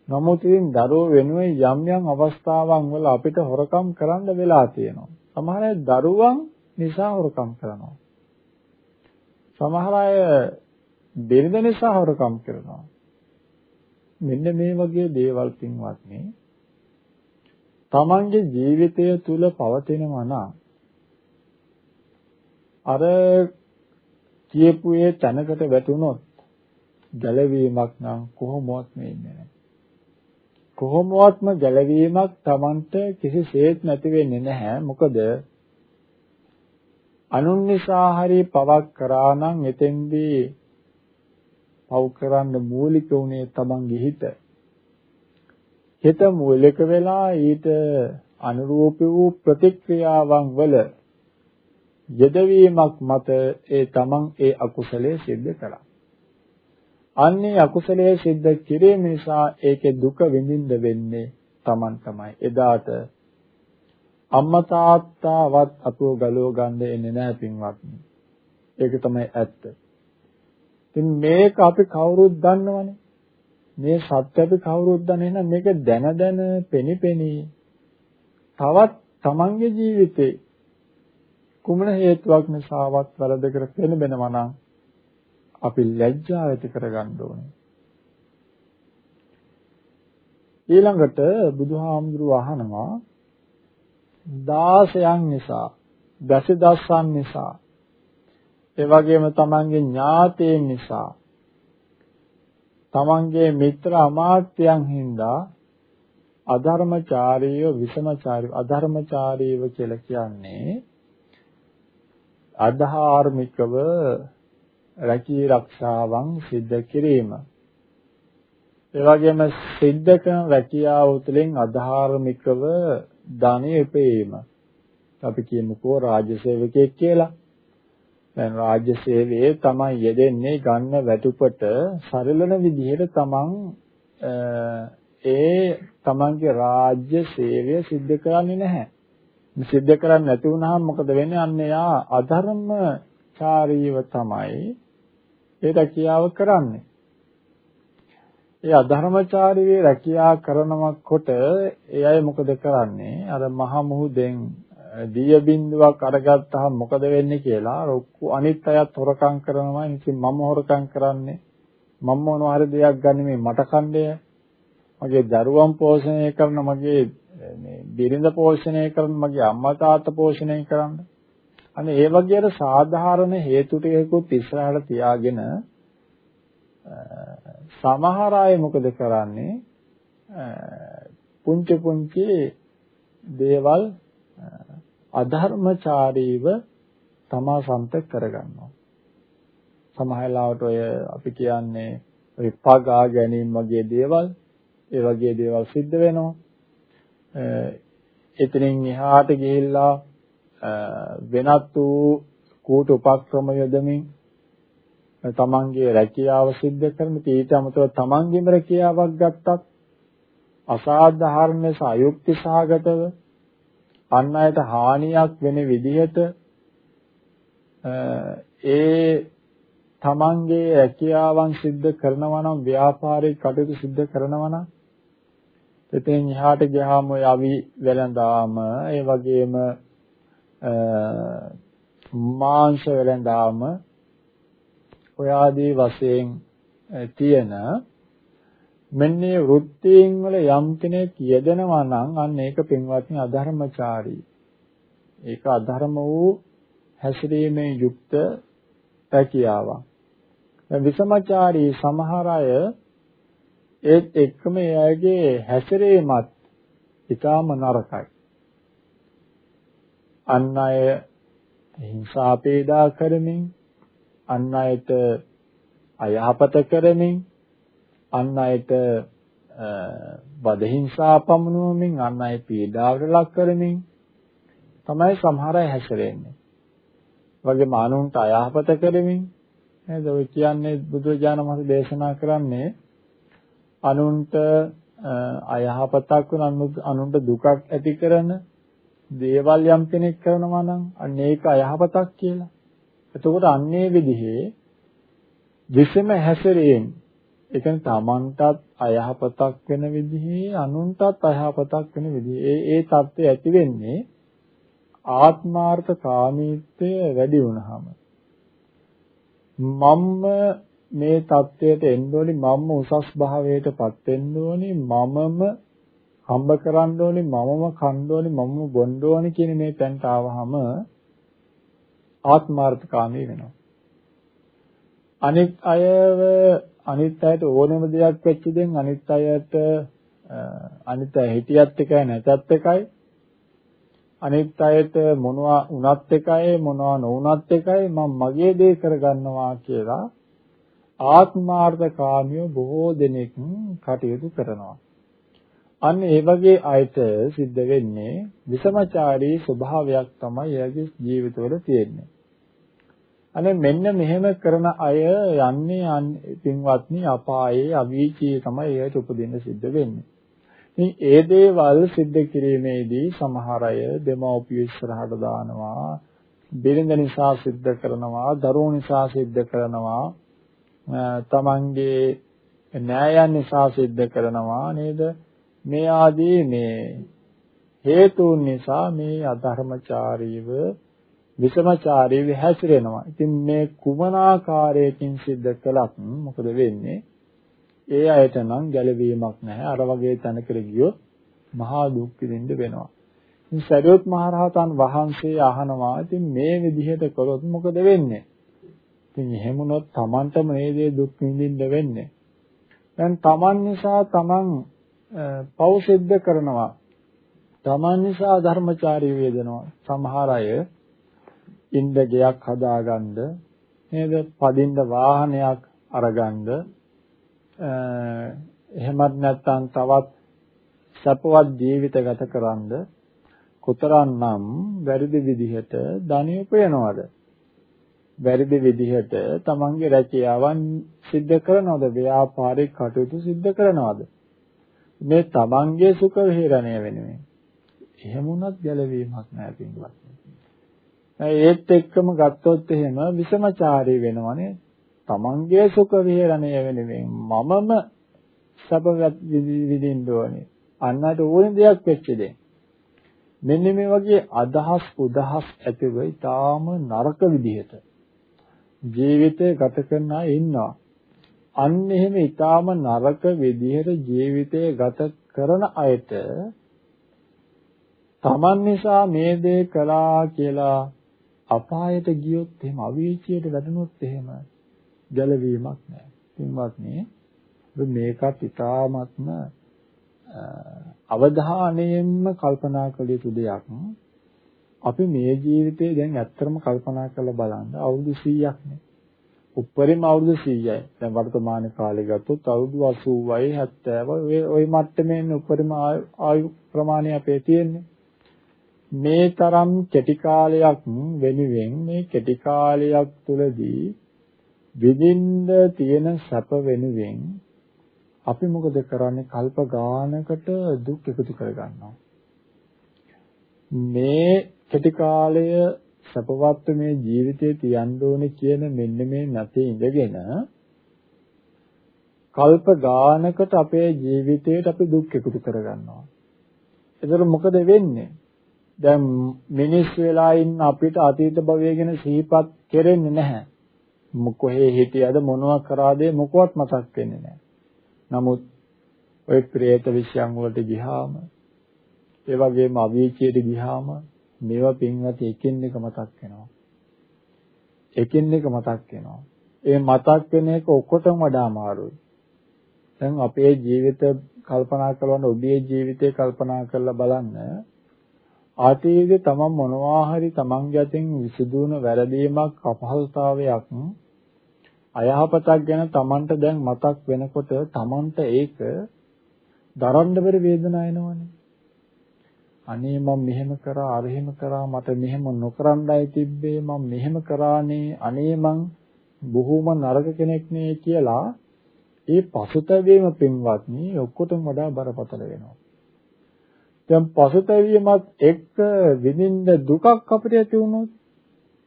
නමුත් ඉතින් දරුවෝ වෙනුවෙන් යම් යම් අවස්ථාවන් වල අපිට හොරකම් කරන්න වෙලා තියෙනවා. සමහර අය දරුවන් නිසා හොරකම් කරනවා. සමහර අය බිරිඳ නිසා හොරකම් කරනවා. මෙන්න මේ වගේ දේවල් පින්වත්නි තමන්ගේ ජීවිතය තුල පවතිනවා නම් අර කියපු ඒ තැනකට වැටුනොත් ගැලවීමක් නම් කොහොමවත් වෙන්නේ නැහැ. කොහොමවත්ම ගැලවීමක් Tamanට කිසිසේත් නැති වෙන්නේ නැහැ. මොකද අනුන් නිසා හරි පවක් කරා නම් එතෙන්දී පව් කරන්න මූලික උනේ Tamanගේ හිත. හිත මූලික වෙලා ඊට අනුරූප වූ ප්‍රතික්‍රියාවන් වල යෙදවීමක් මත ඒ තමන් ඒ අකුසලයේ සිද්ධ කරා. අන්නේ අකුසලයේ සිද්ධ කිරීම නිසා ඒකේ දුක විඳින්න වෙන්නේ තමන් තමයි. එදාට අම්මා තාත්තාවත් අපෝ ගලව ගන්න එන්නේ නැහැ පින්වත්නි. ඒක තමයි ඇත්ත. ඉතින් මේක අපි කවුරුත් දන්නවනේ. මේ සත්‍ය අපි කවුරුත් දන්නේ නැහැ. මේක දැන දැන පෙනි පෙනි තවත් තමන්ගේ ජීවිතේ කුමන හේතුවක් නිසාවත් වැරදකට පෙනෙනවා නම් අපි ලැජ්ජාව ඇති කරගන්න ඕනේ. ඊළඟට බුදුහාමුදුරුව අහනවා දාසයන් නිසා, දසදස්සන් නිසා, ඒ වගේම තමන්ගේ ඥාතීන් නිසා, තමන්ගේ මිත්‍ර අමාත්‍යයන් හින්දා අධර්මචාරීව විසමචාරීව අධර්මචාරීව කියලා කියන්නේ අධාර්මිකව රැකී රක්ෂාවන් සිද්ධ කිරීම. ඒ වගේම සිද්ධ කරන රැකියාව තුළින් අධාර්මිකව ධනෙ උපයීම. අපි කියමුකෝ රාජ්‍ය සේවකයෙක් කියලා. දැන් රාජ්‍ය සේවයේ තමයි යෙදෙන්නේ ගන්න වැටුපට සරලන විදිහට තමන් ඒ තමන්ගේ රාජ්‍ය සේවය සිද්ධ කරන්නේ නැහැ. සිද්ධ කරන්නේ නැති වුනහම මොකද වෙන්නේ? අන්න එයා අධර්මචාරීව තමයි ඒ රැකියාව කරන්නේ. ඒ අධර්මචාරීවේ රැකියාව කරනකොට ඒ අය මොකද කරන්නේ? අර මහ මුහුදෙන් දිය බින්දුවක් අරගත්තාම මොකද වෙන්නේ කියලා රොක්කු අනිත් අයත් හොරකම් කරනවා. ඉතින් මම හොරකම් කරන්නේ මම මොනවා හරි දෙයක් ගන්න මේ මට කණ්ඩය මගේ දරුවන් පෝෂණය කරන මගේ මේ බිරිඳ පෝෂණය කරන මගේ අම්මා තාත්තා පෝෂණය කරන්න. අනේ ඒ වගේ අර සාධාරණ හේතු ටිකකුත් ඉස්සරහට තියාගෙන සමහර අය මොකද කරන්නේ? පුංචි පුංචි දේවල් අධර්මචාරීව තමා සම්පත කරගන්නවා. සමහරවිට ඔය අපි කියන්නේ ඔය පගා ගැනීම වගේ දේවල් ඒ වගේ දේවල් සිද්ධ වෙනවා. එතනින් එහාට ගිහිල්ලා වෙනත් වූ කූට උපක්‍රම යොදමින් තමන්ගේ රැකියාව සිද්ධ කරන ඊට අමතරව තමන්ගේම රැකියාවක් ගත්තත් අසාධාරණ සායුක්ති සහගතව අන් අයට හානියක් වෙන විදිහට ඒ තමන්ගේ රැකියාවන් සිද්ධ කරනවා නම් ව්‍යාපාරික කටයුතු සිද්ධ කරනවා නම් එතෙන් එහාට ගියාම ඔය අවි වෙලඳාම ඒ වගේම මාංශ වෙලඳාම ඔය ආදී වශයෙන් තියෙන මෙන්න මේ වෘත්තීන් වල යම් කෙනෙක් යෙදෙනවා නම් අන්න ඒක පින්වත්නි අධර්මචාරී. ඒක අධර්ම වූ හැසිරීමෙන් යුක්ත පැකියාවක්. දැන් විසමචාරී සමහර අය ඒත් එක්කම එයාගේ හැසිරීමත් ඊටාම නරකයි. අන් අය හිංසා පීඩා කරමින් අන් අයට අයහපත කරමින් අන් අයට බදහිංසා පමුණුවමින් අන් අය පීඩාවට ලක් කරමින් තමයි සමහර අය හැසිරෙන්නේ. වගේම අනුන්ට අයහපත කරමින් නේද ඔය කියන්නේ බුදුරජාණන් වහන්සේ දේශනා කරන්නේ අනුන්ට අයහපතක් වන අනුන්ට දුකක් ඇති කරන දේවල් යම් කෙනෙක් කරනවා නම් අන්න ඒක අයහපතක් කියලා. එතකොට අන්නේ විදිහේ විසම හැසිරීම ඒ කියන්නේ තමන්ටත් අයහපතක් වෙන විදිහේ අනුන්ටත් අයහපතක් වෙන විදිහේ ඒ ඒ தත්ත්වය ඇති වෙන්නේ ආත්මාර්ථ කාමීත්වය වැඩි වුණාම මම්ම මේ தත්ත්වයට එන්න ඕනි මම්ම උසස් භාවයටපත් වෙන්න ඕනි මමම හම්බ කරන්න ඕනි මමම කන්න ඕනි මමම බොන්න ඕනි කියන මේ තැනට ආවහම ආත්මාර්ථකාමී වෙනවා අනිත් අයව අනිත් අයට ඕනම දෙයක් වෙච්ච දෙන් අනිත් අයට අනිත් අය හිටියත් එකයි නැතත් එකයි අනිත් අයට මොනවා වුණත් එකයි මොනවා නොවුණත් එකයි මම මගේ දේ කරගන්නවා කියලා ආත්මාර්ථකාමිය බොහෝ දෙනෙක් කටයුතු කරනවා. අන්න ඒ වගේ අයට සිද්ධ වෙන්නේ විසමචාරී ස්වභාවයක් තමයි එයාගේ ජීවිතවල තියෙන්නේ. අනේ මෙන්න මෙහෙම කරන අය යන්නේ පින්වත්නි අපායේ අවීචී තමයි එයට උපදින්න සිද්ධ වෙන්නේ. ඉතින් ඒ දේවල් සිද්ධ කිරීමේදී සමහර අය දෙමව්පිය ඉස්සරහට දානවා, බිරිඳ නිසා සිද්ධ කරනවා, දරුවෝ නිසා සිද්ධ කරනවා, තමන්ගේ න්යායයන් නිසා සිද්ධ කරනවා නේද? මේ ආදී මේ හේතුන් නිසා මේ අධර්මචාරීව විසමචාරී හැසිරෙනවා. ඉතින් මේ කුමනාකාරයකින් සිද්ධ කළත් මොකද වෙන්නේ? ඒ අයට නම් ගැළවීමක් නැහැ. අර වගේ තැනකට ගියොත් මහා දුක් විඳින්න වෙනවා. ඉතින් සරියොත් මහරහතන් වහන්සේ අහනවා ඉතින් මේ විදිහට කළොත් මොකද වෙන්නේ? ඉතින් එහෙම වුණොත් Tamanටම මේ දේ දුක් විඳින්න වෙන්නේ. දැන් Taman නිසා Taman පෞ සිද්ධ කරනවා. Taman නිසා ධර්මචාරී වේදනවා. සමහර අය ඉන්න ගයක් හදාගන්න නේද පදින්න වාහනයක් අරගන්න එහෙමත් නැත්නම් තවත් සපවත් ජීවිත ගත කරන්න කොතරම්නම් වැරදි විදිහට ධනිය උපයනවද වැරදි විදිහට තමන්ගේ රැකියාවන් සිද්ධ කරනවද ව්‍යාපාරික කටයුතු සිද්ධ කරනවද මේ තමන්ගේ සුඛ විහරණය වෙනුවෙන් එහෙම වුණත් ගැලවීමක් නැහැ පින්වත් ඒත් එක්කම ගත්තොත් එහෙම විසමචාරී වෙනවනේ. තමන්ගේ සුඛ විහරණය වෙනුවෙන් මමම සබවත් විඳින්න ඕනේ. අන්නට ඕන දෙයක් වෙච්ච දෙයක්. මෙන්න මේ වගේ අදහස් උදහස් ඇතිව ඊටාම නරක විදිහට ජීවිතය ගත කරන අය ඉන්නවා. අන්න එහෙම ඊටාම නරක විදිහට ජීවිතය ගත කරන අයට තමන් නිසා මේ දේ කළා කියලා අපායට ගියොත් එහෙම අවීචියට වැටුනොත් එහෙම ගැලවීමක් නැහැ. පින්වත්නි මේකත් ඉතාමත්ම අවධානයෙන්ම කල්පනා කළ යුතු දෙයක්. අපි මේ ජීවිතේ දැන් ඇත්තටම කල්පනා කරලා බලන්න අවුරුදු 100ක් නේ. උප්පරිම අවුරුදු 100යි. දැන් වර්තමාන කාලේ ගත්තොත් අවුරුදු 80යි 70යි ওই මට්ටමේ උපරිම ආයු ප්‍රමාණය අපේ තියෙන්නේ. මේ තරම් කෙටි කාලයක් වෙනුවෙන් මේ කෙටි කාලයක් තුලදී විඳින්න තියෙන සැප වෙනුවෙන් අපි මොකද කරන්නේ කල්ප ගානකට දුක් එකතු කරගන්නවා මේ කෙටි කාලය සපවත් මේ ජීවිතේ තියන්න ඕනේ කියන මෙන්න මේ නැතේ ඉඳගෙන කල්ප ගානකට අපේ ජීවිතේට අපි දුක් එකතු කරගන්නවා. ඒතර මොකද වෙන්නේ? දැන් මිනිස් වෙලා ඉන්න අපිට අතීත භවය ගැන සිහිපත් කෙරෙන්නේ නැහැ. කොහේ හිටියද මොනවා කරාද මොකවත් මතක් වෙන්නේ නැහැ. නමුත් ඔය പ്രേත විශ්යන් වලට ගියාම ඒ වගේම අවීචයට ගියාම මේවා පින්වත් එකින් එක මතක් වෙනවා. එකින් එක මතක් වෙනවා. ඒ මතක් වෙන එක ඔක්කොටම වඩා අමාරුයි. දැන් අපේ ජීවිත කල්පනා කරන ඔබේ ජීවිතේ කල්පනා කරලා බලන්න ආතීයේ තමන් මොනවා හරි තමන්ගේ අතින් විසඳුන වැරදීමක් අපහසුතාවයක් අයහපතක් ගැන තමන්ට දැන් මතක් වෙනකොට තමන්ට ඒක දරන්න බැරි වේදනාවක් එනවනේ අනේ මම මෙහෙම කරා අර එහෙම කරා මට මෙහෙම නොකරන්නයි තිබ්බේ මම මෙහෙම කරානේ අනේ මං බොහොම නරක කෙනෙක් නේ කියලා ඒ පසුතැවීම පින්වත්නි ඔක්කොටම වඩා බරපතල වෙනවා. දැන් පසුතැවීමත් එක්ක විඳින්න දුකක් අපිට ඇති වුණොත්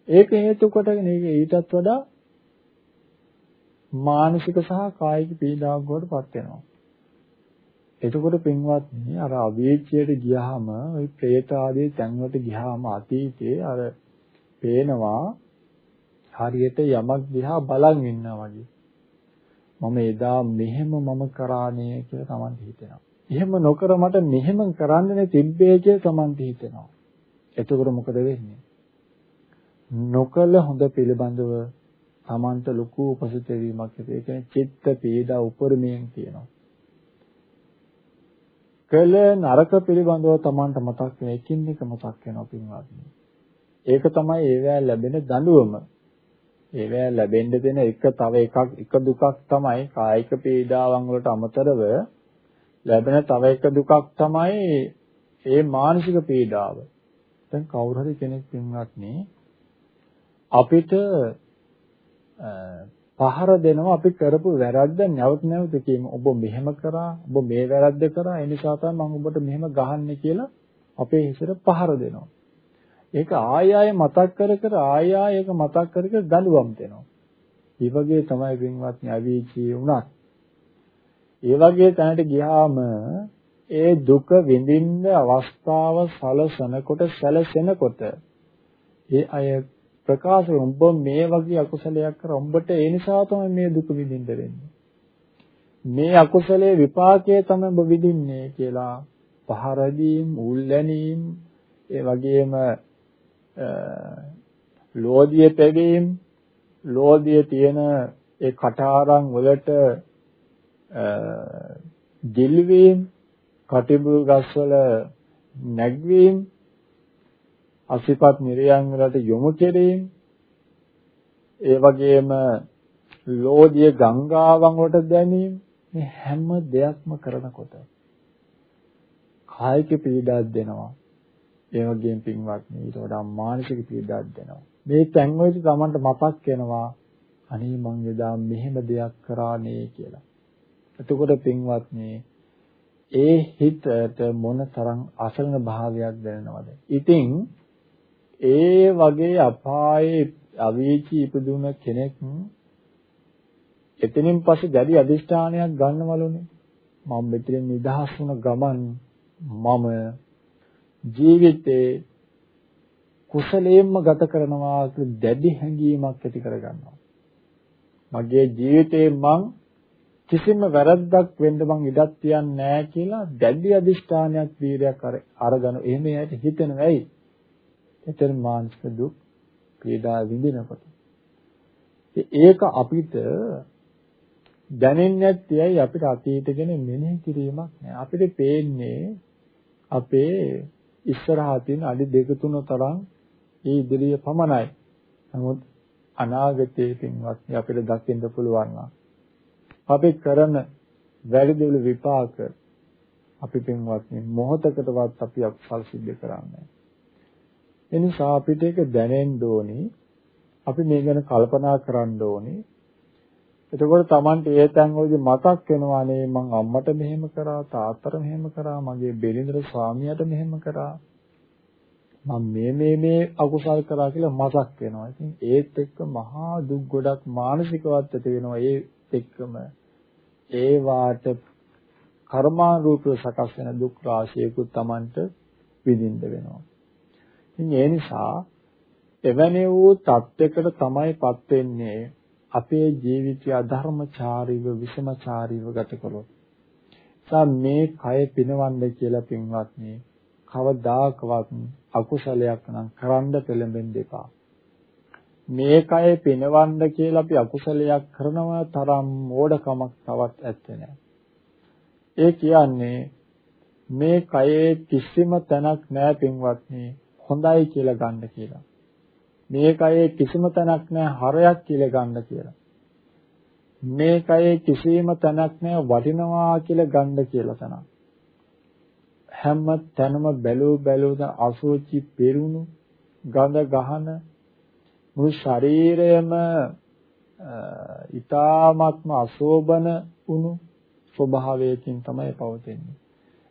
ඒක හේතු කොටගෙන ඒක ඊටත් වඩා මානසික සහ කායික පීඩාවක් වලට පත් වෙනවා. එතකොට පින්වත්නි අර අවේචයට ගියාම ওই പ്രേත ආදී තැන්වලට ගියාම අතීතයේ අර පේනවා හරියට යමක් දිහා බලන් ඉන්නවා වගේ. මම එදා මෙහෙම මම කරානේ කියලා Taman හිතෙනවා. එහෙම නොකර මට මෙහෙම කරන්නේ තිබ්බේ කියලා Taman හිතෙනවා. එතකොට මොකද වෙන්නේ? නොකල හොඳ පිළිබඳව Tamanට ලොකු උපසිත වීමක් හිතේ. ඒ කියන්නේ චිත්ත පීඩා උපරිමයෙන් තියෙනවා. කළ නරක පිළිබඳව Tamanට මතක් වෙන එකින් එක මතක් වෙනවා පින්වත්නි. ඒක තමයි ඒවැ ලැබෙන දඬුවම. ඒවැ ලැබෙන්න දෙන එක තව එකක් එක දුකක් තමයි කායික පීඩාවන් වලට අමතරව ලැබෙන තව එක දුකක් තමයි ඒ මානසික පීඩාව. දැන් කවුරු හරි කෙනෙක් පින්වත්නි අපිට පහර දෙනවා අපි කරපු වැරද්ද නැවත නැවත කියමු. ඔබ මෙහෙම කරා, ඔබ මේ වැරද්ද කරා, ඒ නිසා තමයි මම ඔබට මෙහෙම ගහන්නේ කියලා අපේ හිතට පහර දෙනවා. ඒක ආය ආය මතක් කර කර ආය ආය ඒක මතක් කර කර දඬුවම් දෙනවා. ඒ වගේ තමයි වින්වත්නි අවීචී වුණත්. ඒ වගේ තැනට ගියාම ඒ දුක විඳින්න අවස්ථාව සලසනකොට සැලසෙනකොට ඒ අය ප්‍රකාශ උඹ මේ වගේ අකුසලයක් කර උඹට ඒ නිසා තමයි මේ දුක විඳින්න වෙන්නේ. මේ අකුසලයේ විපාකය තමයි ඔබ විඳින්නේ කියලා පහරදීම්, උල්ලැනීම්, ඒ වගේම ලෝධිය පැවීම්, ලෝධිය තියෙන ඒ කටාරම් වලට දිල්වීම්, කටිබු ගස්වල නැග්වීම් අසිපත් නිරයන් වලට යොමු කෙරීම ඒ වගේම ලෝධිය ගංගාවන් වලට දැමීම මේ හැම දෙයක්ම කරනකොට කායික පීඩාවක් දෙනවා. ඒ වගේම පින්වත්නි ඊට වඩා මානසික පීඩාවක් දෙනවා. මේ තැන් වලදී Tamanට මතක් වෙනවා අනේ මං එදා මෙහෙම දෙයක් කරානේ කියලා. එතකොට පින්වත්නි ඒ හිතට මොන තරම් අසරණ භාවයක් දැනෙනවද? ඉතින් ඒ වගේ අපායේ අවීචී ඉපදුන කෙනෙක් එතනින් පස්සේ දැඩි අදිෂ්ඨානයක් ගන්නවලුනේ. මම මෙතනින් නිදහස් වුණ ගමන් මම ජීවිතේ කුසලයෙන්ම ගත කරනවා කියලා දැඩි හැඟීමක් ඇති කරගන්නවා. මගේ ජීවිතේ මං කිසිම වැරද්දක් වෙන්න මං ඉඩක් තියන්නේ නැහැ කියලා දැඩි අදිෂ්ඨානයක් වීරයක් අරගෙන. එහෙම යයිට හිතෙනවා. ඇයි? එතන මානසික දුක් පීඩා විඳිනකොට. ඒක අපිට දැනෙන්නේ නැත්නම් අපිට අතීත ගැන මෙනෙහි කිරීමක් නෑ. අපිට පේන්නේ අපේ ඉස්සරහා තියෙන අඩි දෙක තුන තරම් ඒ ඉදිරිය පමණයි. නමුත් අනාගතයේ පින්වත් අපිට දකින්න පුළුවන් නම් අපි කරන වැරදිවල විපාක අපි පින්වත් මොහොතකටවත් අපි අකුසල් සිද්ධ කරන්නේ ඒ නිසා අපිට ඒක දැනෙන්න ඕනේ. අපි මේ ගැන කල්පනා කරන්න ඕනේ. එතකොට Tamante ඒ තැන් වලදී මතක් වෙනවා නේ මං අම්මට මෙහෙම කරා තාත්තට මෙහෙම කරා මගේ බෙලින්දර ස්වාමියාට මෙහෙම කරා මම මේ මේ මේ අකුසල් කරා කියලා මතක් වෙනවා. ඉතින් ඒත් එක්ක මහා දුක් ගොඩක් මානසිකවත් ඇති වෙනවා. ඒ එක්කම ඒ වාට කර්මානුරූපව සකස් වෙන දුක් රාශියකුත් Tamanට විඳින්න වෙනවා. ඉතින් ඒ නිසා එවැනි වූ தත්වයකට තමයිපත් වෙන්නේ අපේ ජීවිතය අධර්මචාරීව විෂමචාරීව ගත කළොත්. මේ කය පිනවන්න කියලා පින්වත්නි කවදාකවත් අකුසලයක් නම් කරන්න පෙළඹෙන්න එපා. මේ කය පිනවන්න කියලා අපි අකුසලයක් කරනවා තරම් මෝඩකමක් තවත් ඇත්තේ නැහැ. ඒ කියන්නේ මේ කයේ කිසිම තැනක් නැහැ පින්වත්නි හොඳයි කියලා ගන්න කියලා. මේ කයේ කිසිම තැනක් නැහැ හරයක් කියලා ගන්න කියලා. මේ කයේ කිසිම තැනක් නැහැ වටිනවා කියලා ගන්න කියලා තනක්. හැම තැනම බැලූ බැලූද අසෝචි පෙරුණු ගඳ ගහන මුළු ශරීරයම ඊ타ත්ම අශෝබන වුණු ස්වභාවයකින් තමයි පවතින්නේ.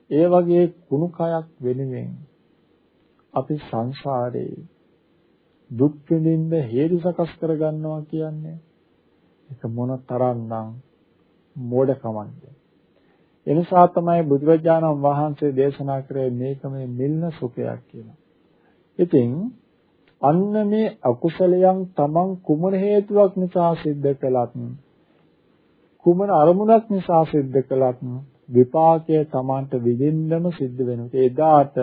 ඒ වගේ කුණු කයක් වෙනුවෙන් අපි සංසාරේ දුක් විඳින්න හේතු සකස් කරගන්නවා කියන්නේ ඒක මොන තරම්නම් මෝඩකමක්ද එනිසා තමයි බුදුරජාණන් වහන්සේ දේශනා කරේ මේක මේ මිල්න සුඛයක් කියලා. ඉතින් අන්න මේ අකුසලයන් තමන් කුමන හේතුවක් නිසා සිද්ධ කළත් කුමන අරමුණක් නිසා සිද්ධ කළත් විපාකය තමන්ට විඳින්නම සිද්ධ වෙනවා. එදාට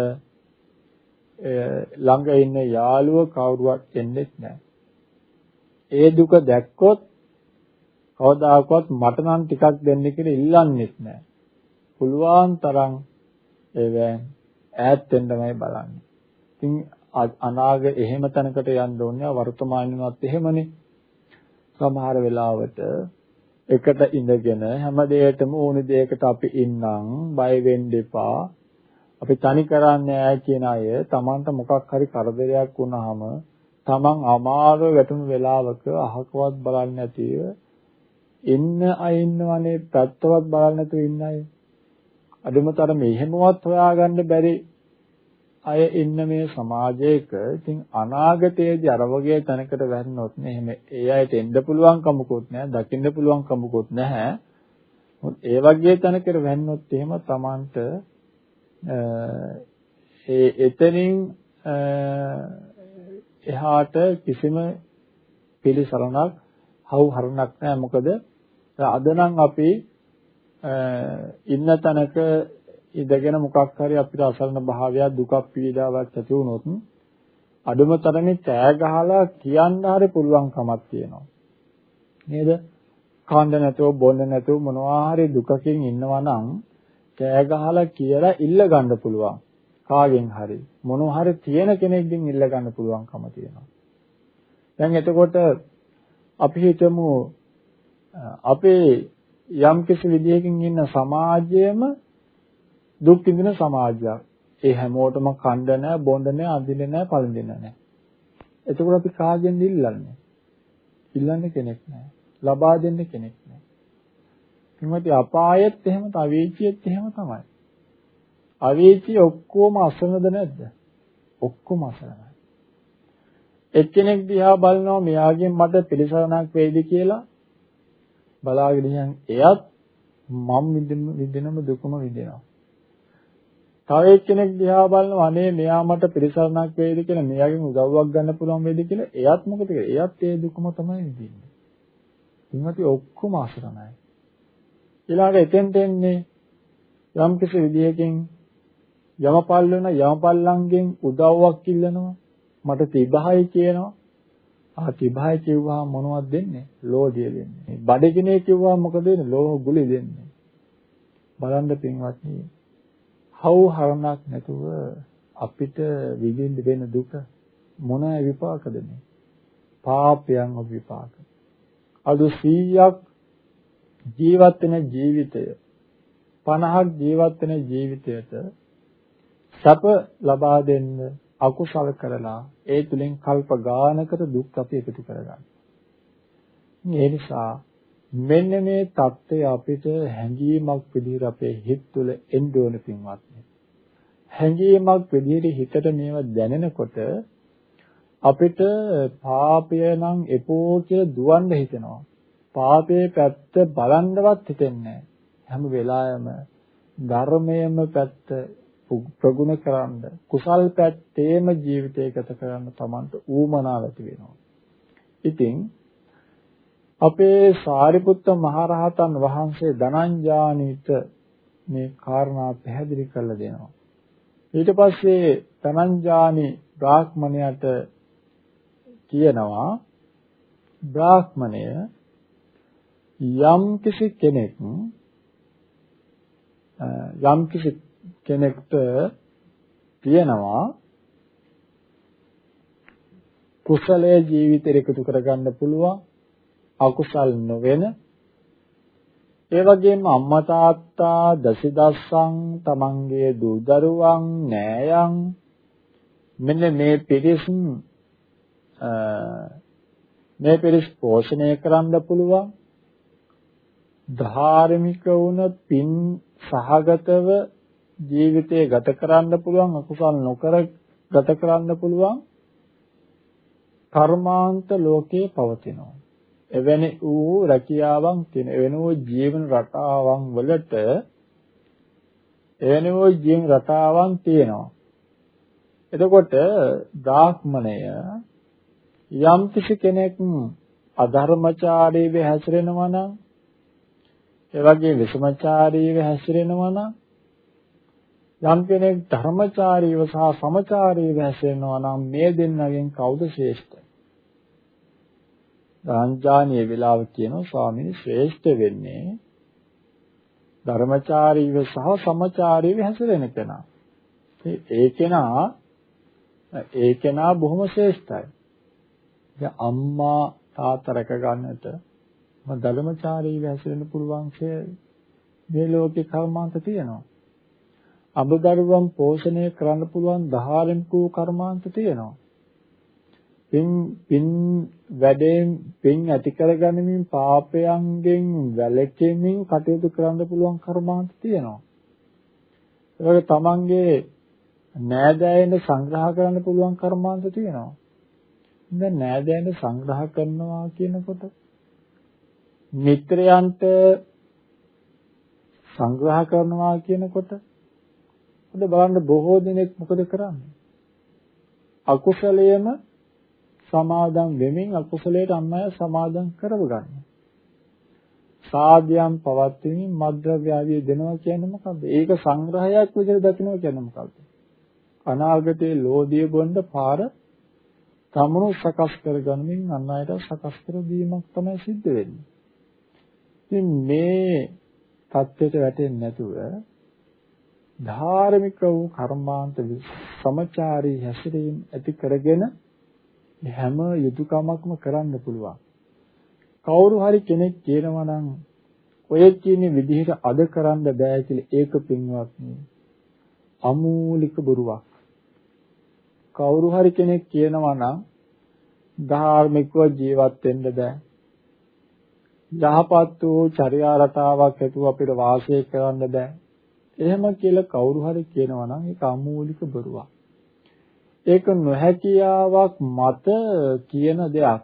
ළඟ ඉන්න යාළුව කවුරුවත් එන්නේ නැහැ. ඒ දුක දැක්කොත් කවදාකවත් මට නම් ටිකක් දෙන්න කියලා ඉල්ලන්නෙත් නැහැ. පුළුවන් තරම් ඒවෙන් ඈත් වෙන්නමයි බලන්නේ. ඉතින් අනාග එහෙම තැනකට යන්න ඕනේ වර්තමානිනවත් එහෙමනේ. සමහර වෙලාවට එකට ඉඳගෙන හැම දෙයකටම ඕනි දෙයකට අපි ඉන්නම් බය වෙන්න එපා. අපි තනි කරන්නේ නැහැ කියන අය Tamanට මොකක් හරි කරදරයක් වුණාම Taman අමාරු වැටුණු වෙලාවක අහකවත් බලන්නේ නැතිව ඉන්න අය ඉන්නවනේ පැත්තවත් බලන්නේ නැතුව ඉන්න අය. අදුමතර මෙහෙමවත් හොයාගන්න බැරි අය ඉන්න මේ සමාජයක ඉතින් අනාගතයේදී අර වගේ තැනකට වැටෙනොත් නේ එහෙම ඒ අයට එන්න පුළුවන් කමකුත් නැහැ දකින්න පුළුවන් කමකුත් නැහැ. ඒ වගේ තැනකට වැන්නොත් එහෙම Tamanට ඒ එතනින් එහාට කිසිම පිළිසරණක් හවු හරණක් නැහැ. මොකද අද නම් අපි ඉන්න තැනක ඉඳගෙන මොකක් හරි අපිට අසරණ භාවයක් දුකක් පීඩාවක් ඇති වුණොත් අඩුම තරමේ තෑ ගහලා කියන්න හරි පුළුවන් කමක් තියෙනවා. නේද? කන්න නැතුව බොන්න නැතුව මොනවා හරි දුකකින් ඉන්නවා නම් කෑ ගහලා කියලා ඉල්ල ගන්න පුළුවන්. කාගෙන් හරි. මොනවා හරි තියෙන කෙනෙක්ගෙන් ඉල්ල ගන්න පුළුවන්කම තියෙනවා. දැන් එතකොට අපි හිතමු අපේ යම් කිසි විදියකින් ඉන්න සමාජයේම දුක් විඳින සමාජයක්. ඒ හැමෝටම කණ්ඩ නැහැ බොණ්ඩ නැහැ අඳින්න නැහැ පළඳින්න නැහැ. එතකොට අපි කාගෙන්ද ඉල්ලන්නේ? ඉල්ලන්නේ කෙනෙක් නැහැ. ලබා දෙන්න කෙනෙක් නැහැ කිමති අපායෙත් එහෙම අවීචියෙත් එහෙම තමයි. අවීචිය ඔක්කොම අසනද නැද්ද? ඔක්කොම අසනයි. එක්කෙනෙක් දිහා බලනවා මෙයාගෙන් මට පිළිසරණක් වෙයිද කියලා බලාගෙන යන් එයත් මම විඳිනම දුකම විඳිනවා. තව එක්කෙනෙක් දිහා බලනවා අනේ මෙයා මට පිළිසරණක් වෙයිද කියලා මෙයාගෙන් උදව්වක් ගන්න පුළුවන් වෙයිද කියලා එයත් මොකද කරේ? එයත් ඒ දුකම තමයි විඳින්නේ. ඉන්නති ඔක්කොම අසරණයි. ඊළඟට එතෙන්ට එන්නේ යම් කිසි විදියකින් යමපල් වෙන යමපල්ලන්ගෙන් උදව්වක් ඉල්ලනවා. මට තිබහයි කියනවා. ආ තිබහයි කිව්වා මොනවද දෙන්නේ? ලෝධිය දෙන්නේ. බඩගිනේ කිව්වා මොකද දෙන්නේ? ලෝහ ගුලි දෙන්නේ. බලන්න පින්වත්නි හවු හරණක් නැතුව අපිට විඳින්න වෙන දුක මොන විපාකද මේ? පාපයන් විපාක. අද 100ක් ජීවත් වෙන ජීවිතය 50ක් ජීවත් වෙන ජීවිතයට සැප ලබා දෙන්න අකුසල කරලා ඒ තුලින් කල්ප ගානකට දුක් අපි එකතු කරගන්නවා. ඒ නිසා මෙන්න මේ தත්ත්වය අපිට හැඟීමක් විදිහට අපේ හිත තුළ එන්න ඕන පින්වත්නි. හැඟීමක් විදිහට හිතට මේව දැනෙනකොට අපිට පාපය නම් එපෝ කියලා දුවන්න හිතෙනවා. පාපයේ පැත්ත බලන්නවත් හිතෙන්නේ හැම වෙලාවෙම ධර්මයේම පැත්ත ප්‍රගුණ කරන්න කුසල් පැත්තේම ජීවිතය ගත කරන්න Tamanට ඌමනාව ඇති වෙනවා. ඉතින් අපේ සාරිපුත්ත මහරහතන් වහන්සේ ධනංජානිට මේ කාරණා පැහැදිලි කරලා දෙනවා. ඊට පස්සේ ධනංජානි බ්‍රාහ්මණයට කියනවා බ්‍රාහ්මණය යම් කිසි කෙනෙක් යම් කිසි කෙනෙක්ට තියෙනවා කුසලයේ ජීවිතේ එකතු කරගන්න පුළුවන් අකුසල් නොවන ඒ වගේම අම්මා තාත්තා දසිදස්සන් තමන්ගේ දූ දරුවන් නෑයන් මෙන්න මේ පිරිස් මේ පිරිස් පෝෂණය කරන්න පුළුවන්. ධාර්මික වුණ පින් සහගතව ජීවිතය ගත කරන්න පුළුවන් අකුසල් නොකර ගත කරන්න පුළුවන්. කර්මාන්ත ලෝකේ පවතිනවා. එවැනි වූ රැකියාවන් තියෙන එවැනි වූ ජීවන රටාවන් වලට එවැනි වූ ජීවන රටාවන් තියෙනවා. එතකොට බ්‍රාහ්මණය යම් කිසි කෙනෙක් අධර්මචාරීව හැසිරෙනවා නම් ඒ වගේ විසමචාරීව හැසිරෙනවා නම් යම් කෙනෙක් ධර්මචාරීව සහ සමචාරීව හැසිරෙනවා නම් මේ දෙන්නගෙන් කවුද ශ්‍රේෂ්ඨ? රාංජානීය වෙලාව කියනවා ස්වාමීනි ශ්‍රේෂ්ඨ වෙන්නේ ධර්මචාරීව සහ සමචාරීව හැසිරෙන කෙනා. ඒ කෙනා ඒ කෙනා බොහොම ශ්‍රේෂ්ඨයි. දැන් අම්මා තාත්තා රැක ගන්නට මම ධර්මචාරීව හැසිරෙන්න පුළුවන් මේ ලෝකේ කර්මාන්ත තියෙනවා. අබදරුවන් පෝෂණය කරන්න පුළුවන් ධාර්මික වූ කර්මාන්ත තියෙනවා. පින් පින් වැඩෙන් පින් ඇති කරගනිමින් පාපයන්ගෙන් වැළකෙමින් කටයුතු කරන්න පුළුවන් කර්මාන්ත තියෙනවා. ඒ වගේ තමන්ගේ නෑදෑයන් සංග්‍රහ කරන්න පුළුවන් කර්මාන්ත තියෙනවා. දැන් නෑදෑයන් සංග්‍රහ කරනවා කියනකොට මිත්‍රයන්ට සංග්‍රහ කරනවා කියනකොට අද බලන්න බොහෝ දෙනෙක් මොකද කරන්නේ? අකුසලයේම සමාදම් වෙමින් අකුසලයට අන් අය සමාදම් කරව ගන්නවා. සාධ්‍යම් පවත්වමින් මද්ද්‍රව්‍ය ආදී දෙනවා කියන්නේ මොකද්ද? ඒක සංග්‍රහයක් විදිහට දකිනවා කියන්නේ මොකද්ද? අනාගතයේ ලෝධිය බොන්න පාර තමනු සකස් කරගන්නමින් අන් අයට සකස් කර දීමක් තමයි සිද්ධ වෙන්නේ. ඉතින් මේ தත්ත්වයට වැටෙන්නේ නැතුව ධාර්මික වූ කර්මාන්ත සමචාරී හැසිරීම ඇති කරගෙන හැම යුතුයකමක්ම කරන්න පුළුවන්. කවුරු හරි කෙනෙක් කියනවා නම් ඔය කියන විදිහට අද කරන්න බෑ කියලා ඒක පින්වත්නි අමූලික බොරුවක්. කවුරු හරි කෙනෙක් කියනවා නම් ධාර්මිකව ජීවත් වෙන්න බෑ. යහපත් වූ චර්යා රටාවක් ඇතුව අපිට වාසය කරන්න බෑ. එහෙම කියලා කවුරු හරි කියනවා නම් ඒක අමූලික බොරුවක්. ඒක නොහැකියාවක් මත කියන දෙයක්.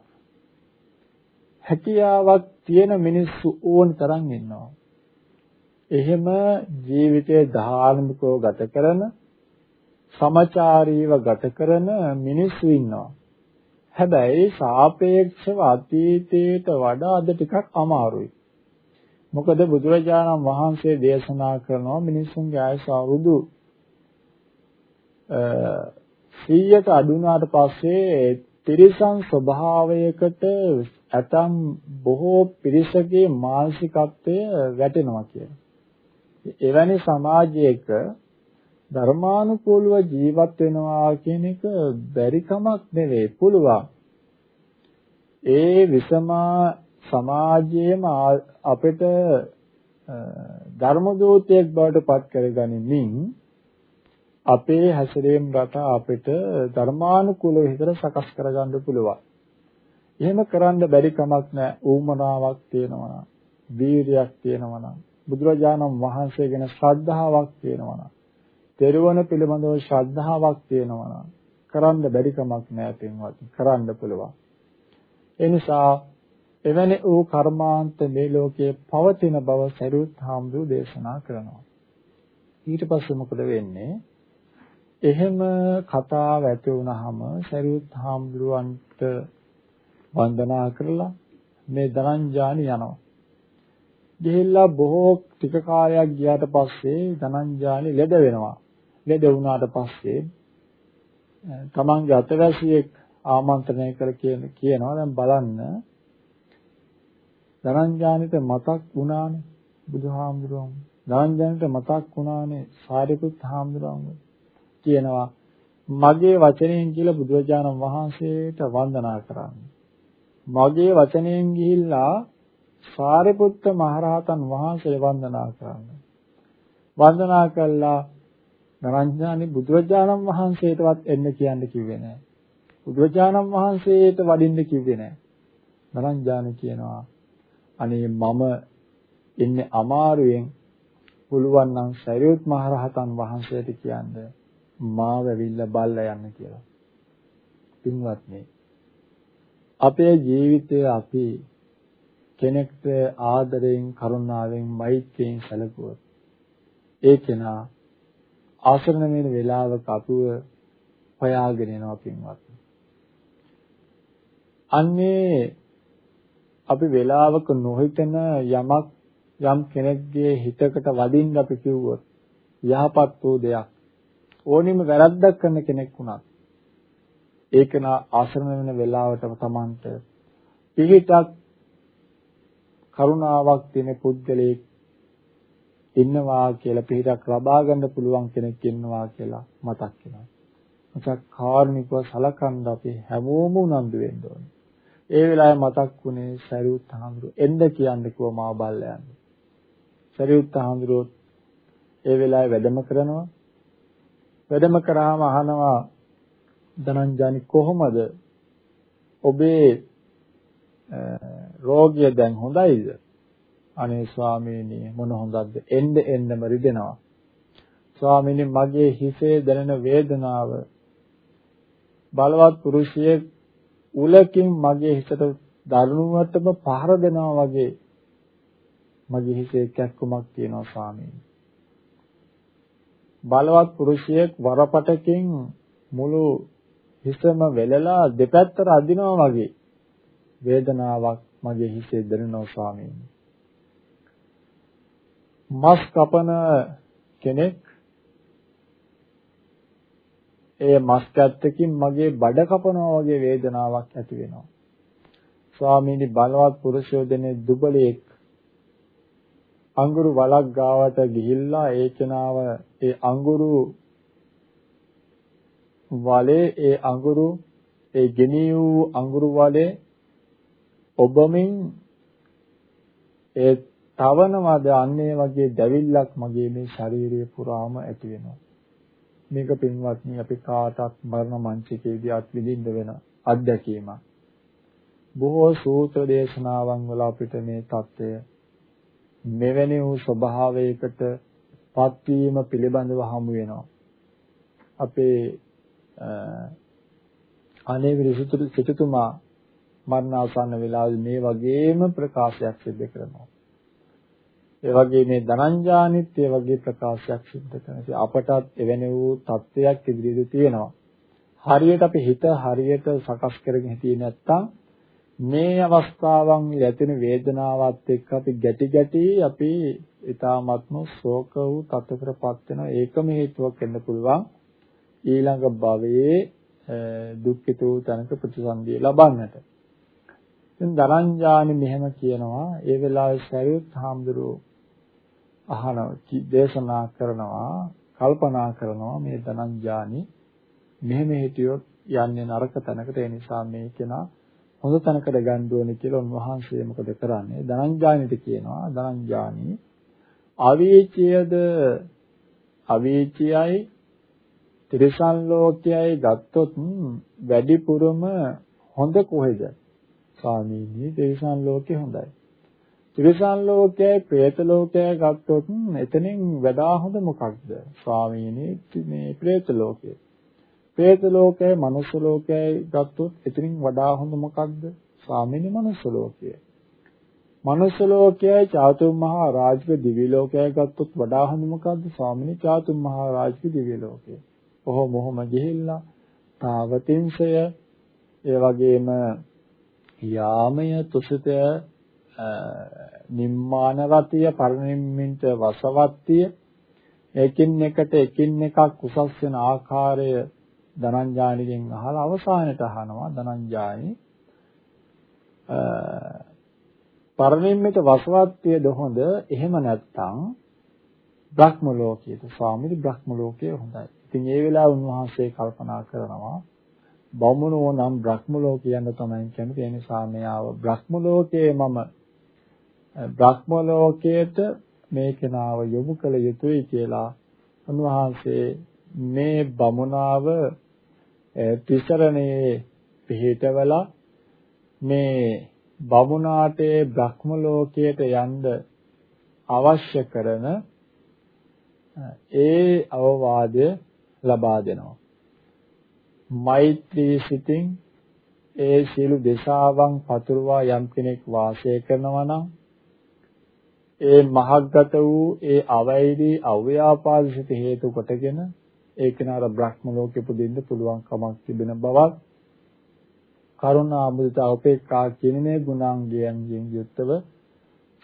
හැකියාවක් තියෙන මිනිස්සු ඕන තරම් ඉන්නවා. එහෙම ජීවිතේ ධාර්මිකව ගත කරන සමචාරීව ගත කරන මිනිස්සු ඉන්නවා. හැබැයි සාපේක්ෂව අතීතයට වඩා අද ටිකක් අමාරුයි. මොකද බුදුරජාණන් වහන්සේ දේශනා කරනවා මිනිසුන්ගේ ආයස අවුරුදු 100ට අඩු වුණාට පස්සේ තිරිසන් ස්වභාවයකට ඇතම් බොහෝ පිරිසකගේ මානසිකත්වය වැටෙනවා කියන. එවැනි සමාජයක ධර්මානුකූලව ජීවත් වෙනවා කියන එක බැරි කමක් නෙවෙයි පුළුවන්. ඒ විසමා සමාජයේම අපිට ධර්ම දූතයෙක් බවට පත් කරගනිමින් අපේ හැසිරීම රට අපිට ධර්මානුකූලව හිතට සකස් කරගන්න පුළුවන්. එහෙම කරන්න බැරි කමක් නැහැ. ඌමනාවක් තියෙනවා නම්, වීරියක් තියෙනවා නම්, බුදුරජාණන් වහන්සේ ගැන ශ්‍රද්ධාවක් තියෙනවා නම් තෙරුවන පිළිබඳව ශ්‍රද්ධාවක් තියෙනවා නම් කරන්න බැරි කමක් නැහැ පින්වත්. කරන්න පුළුවන්. ඒ නිසා එවැනි වූ කර්මාන්ත මේ ලෝකයේ පවතින බව සරියුත් හාමුදුරුවෝ දේශනා කරනවා. ඊට පස්සේ මොකද වෙන්නේ? එහෙම කතාව ඇති වුනහම සරියුත් හාමුදුරුවන්ට වන්දනා කරලා මේ ධනංජානි යනවා. ගිහිල්ලා බොහෝ ටික කාලයක් ගියාට පස්සේ ධනංජානි ලෙඩ වෙනවා. ලෙඩ වුණාට පස්සේ තමන්ගේ අතවැසියෙක් ආමන්ත්‍රණය කර කියන කියනවා දැන් බලන්න ධනංජානිට මතක් වුණානේ බුදුහාමුදුරුවෝ ධනංජානිට මතක් වුණානේ සාරිපුත් හාමුදුරුවෝ කියනවා මගේ වචනයෙන් කියලා බුදුරජාණන් වහන්සේට වන්දනා කරන්න. මගේ වචනයෙන් ගිහිල්ලා සාරිපුත්ත මහරහතන් වහන්සේ වන්දනා කරන්න. වන්දනා කළා නරංජානි බුදුරජාණන් වහන්සේටවත් එන්න කියන්න කිව්වේ නෑ. බුදුරජාණන් වහන්සේට වඩින්න කිව්වේ නෑ. නරංජානි කියනවා අනේ මම ඉන්නේ අමාරුවෙන් පුළුවන් නම් සරියුත් මහරහතන් වහන්සේට කියන්න මාව ඇවිල්ලා බල්ලා යන්න කියලා. පින්වත්නි අපේ ජීවිතය අපි කෙනෙක්ට ආදරයෙන් කරුණාවෙන් මෛත්‍රියෙන් සැලකුවොත් ඒ කෙනා ආශ්‍රණ වෙන වෙලාවක අපුව හොයාගෙන යනවා පින්වත්. අන්නේ අපි වෙලාවක නොහිතන යමක් යම් කෙනෙක්ගේ හිතකට වදින්න අපි කිව්වොත් යහපත් වූ දෙයක් ඕනිම වැරද්දක් කරන කෙනෙක් වුණත් ඒක නා ආශ්‍රම වෙන වෙලාවටම Tamanට පිහිටක් කරුණාවක් තියෙන පුද්ගලයෙක් ඉන්නවා කියලා පිටක් ලබා ගන්න පුළුවන් කෙනෙක් ඉන්නවා කියලා මතක් වෙනවා. මතක් කාර්මිකව සලකන්න අපි හැමෝම උනන්දු වෙන්න ඕනේ. ඒ වෙලාවේ මතක් වුණේ සරියුත් හාමුදුරු එන්න කියන්නේ කො මාව බල්ලා යන්නේ. සරියුත් හාමුදුරුවෝ ඒ වෙලාවේ වැඩම කරනවා. වැඩම කරාම අහනවා ධනංජානි කොහොමද ඔබේ රෝගිය දැන් හොඳයිද? අනේ ස්වාමීනි මොන හොඳක්ද? එන්න එන්නම රිදෙනවා. ස්වාමීනි මගේ හිසේ දැනෙන වේදනාව බලවත් පුරුෂයෙක් උලකින් මගේ හිසට දරුණුවටම පහර දෙනවා වගේ මගේ හිසේ කැක්කුමක් තියෙනවා ස්වාමීනි. බලවත් පුරුෂයෙක් වරපටකින් මුළු හිසම වෙලලා දෙපැත්තට අදිනවා වගේ වේදනාවක් මගේ හිතේ දැනෙනවා ස්වාමීනි. මස් කපන කෙනෙක් ඒ මස් කැත්තකින් මගේ බඩ කපනවා වගේ වේදනාවක් ඇති වෙනවා. ස්වාමීනි බලවත් පුරුෂයෝ දෙනේ දුබලෙක් අඟුරු වලක් ගාවට ගිහිල්ලා ඒ කෙනාව ඒ අඟුරු වලේ ඒ අඟුරු ඒ ගෙනී වූ අඟුරු වලේ ඔබමින් ඒ තවනවාද අන්නේ වගේ දැවිල්ලක් මගේ මේ ශාරීරිය පුරාම ඇති වෙනවා. මේක පින්වත්නි අපි කාටත් මරණ මංචකයේදී අත්විඳින්න වෙන අත්දැකීමක්. බොහෝ සූත්‍ර දේශනාවන් වල අපිට මේ தত্ত্বය මෙවැනි වූ ස්වභාවයකට පත්වීම පිළිබඳව හමු වෙනවා. අපේ අනේ විරිසුතු සිටුතුමා මරණාසන්න වෙලාවේ මේ වගේම ප්‍රකාශයක් සිදු කරනවා. ඒ වගේ මේ ධනංජානිත් ඒ වගේ ප්‍රකාශයක් සිදු කරනවා. අපටත් එවැනි වූ තත්ත්වයක් ඉදිරියේ තියෙනවා. හරියට අපි හිත හරියට සකස් කරගෙන හිටියේ නැත්නම් මේ අවස්ථාවන් ඇතින වේදනාවත් එක්ක අපි ගැටි ගැටි අපි ඊ타ත්ම ශෝක වූ තත්ත්වකටපත් වෙනවා. ඒකම හේතුවක් වෙන්න පුළුවන්. ඊළඟ භවයේ දුක්ඛිත වූ තනක ප්‍රතිසන්දිය ලබන්නට. ඉතින් දරංජානි මෙහෙම කියනවා ඒ වෙලාවේ සරියුත් හාමුදුරුවෝ අහනවා දේශනා කරනවා කල්පනා කරනවා මේ දනංජානි මෙහෙම හිටියොත් යන්නේ නරක තැනකට. ඒ නිසා මේ කෙනා හොඳ තැනකට ගන්න ඕනේ කියලා උන්වහන්සේ මොකද කරන්නේ? දනංජානිට කියනවා දනංජානි අවීචයද? අවීචයයි ත්‍රිසන් ලෝකයයි ගත්තොත් වැඩිපුරම හොඳ කොහෙද? ස්වාමීනි දේශන් ලෝකේ හොඳයි. ත්‍රිසන් ලෝකයයි പ്രേත ලෝකයයි ගත්තොත් එතනින් වඩා හොඳ මොකක්ද? ස්වාමීනි මේ പ്രേත ලෝකය. പ്രേත ලෝකයයි මනුස්ස ලෝකයයි ගත්තොත් එතනින් වඩා හොඳ මොකක්ද? ස්වාමීනි මනුස්ස ලෝකය. මනුස්ස ලෝකයයි චාතුම් මහා රාජික දිව්‍ය ලෝකයයි ගත්තොත් වඩා හොඳ මොකක්ද? ස්වාමීනි චාතුම් මහා රාජික දිව්‍ය ලෝකය. ඔහොම ඔහොම ගිහිල්ලා තාවතින්සය ඒ වගේම යාමය තුසිතය නිම්මාන රතිය පරිනිම්මින්ට වසවත්තිය එකින් එකට එකින් එකක් උසස් වෙන ආකාරය ධනංජානිගෙන් අහලා අවසානයට අහනවා ධනංජානි පරිනිම්මිත වසවත්තියද හොඳ එහෙම නැත්නම් බ්‍රහ්ම ලෝකයේද ස්වාමීනි බ්‍රහ්ම ලෝකය හොඳයි. ඉතින් ඒ වෙලාව උන්වහන්සේ කල්පනා කරනවා බමුණෝ නම් බ්‍රහ්ම ලෝකයන්ද තමයි කියන්නේ. ඒ නිසා මෙයාව බ්‍රහ්ම ලෝකයේ මම බ්‍රහ්ම ලෝකයට මේ කෙනාව යොමු කළ යුතුයි කියලා උන්වහන්සේ මේ බමුණාව තිසරණේ පිහිටවලා මේ බමුණාටේ බ්‍රහ්ම ලෝකයට යන්න අවශ්‍ය කරන ඒ අවවාදය ලබා දෙනවා. මෛත්‍රී සිතින් ඒ සියලු දේශාවන් පතුරවා යම් කෙනෙක් වාසය කරනවා නම් ඒ මහග්ගත වූ ඒ අවෛරී අව්‍යාපාදිත හේතු කොටගෙන ඒ කෙනාට බ්‍රහ්ම ලෝකෙ පුදින්න පුළුවන් කමක් තිබෙන බවක් කරුණා මුදිතා උපේක්ඛා කියන මේ ගුණාංගයන්ගෙන් යුක්තව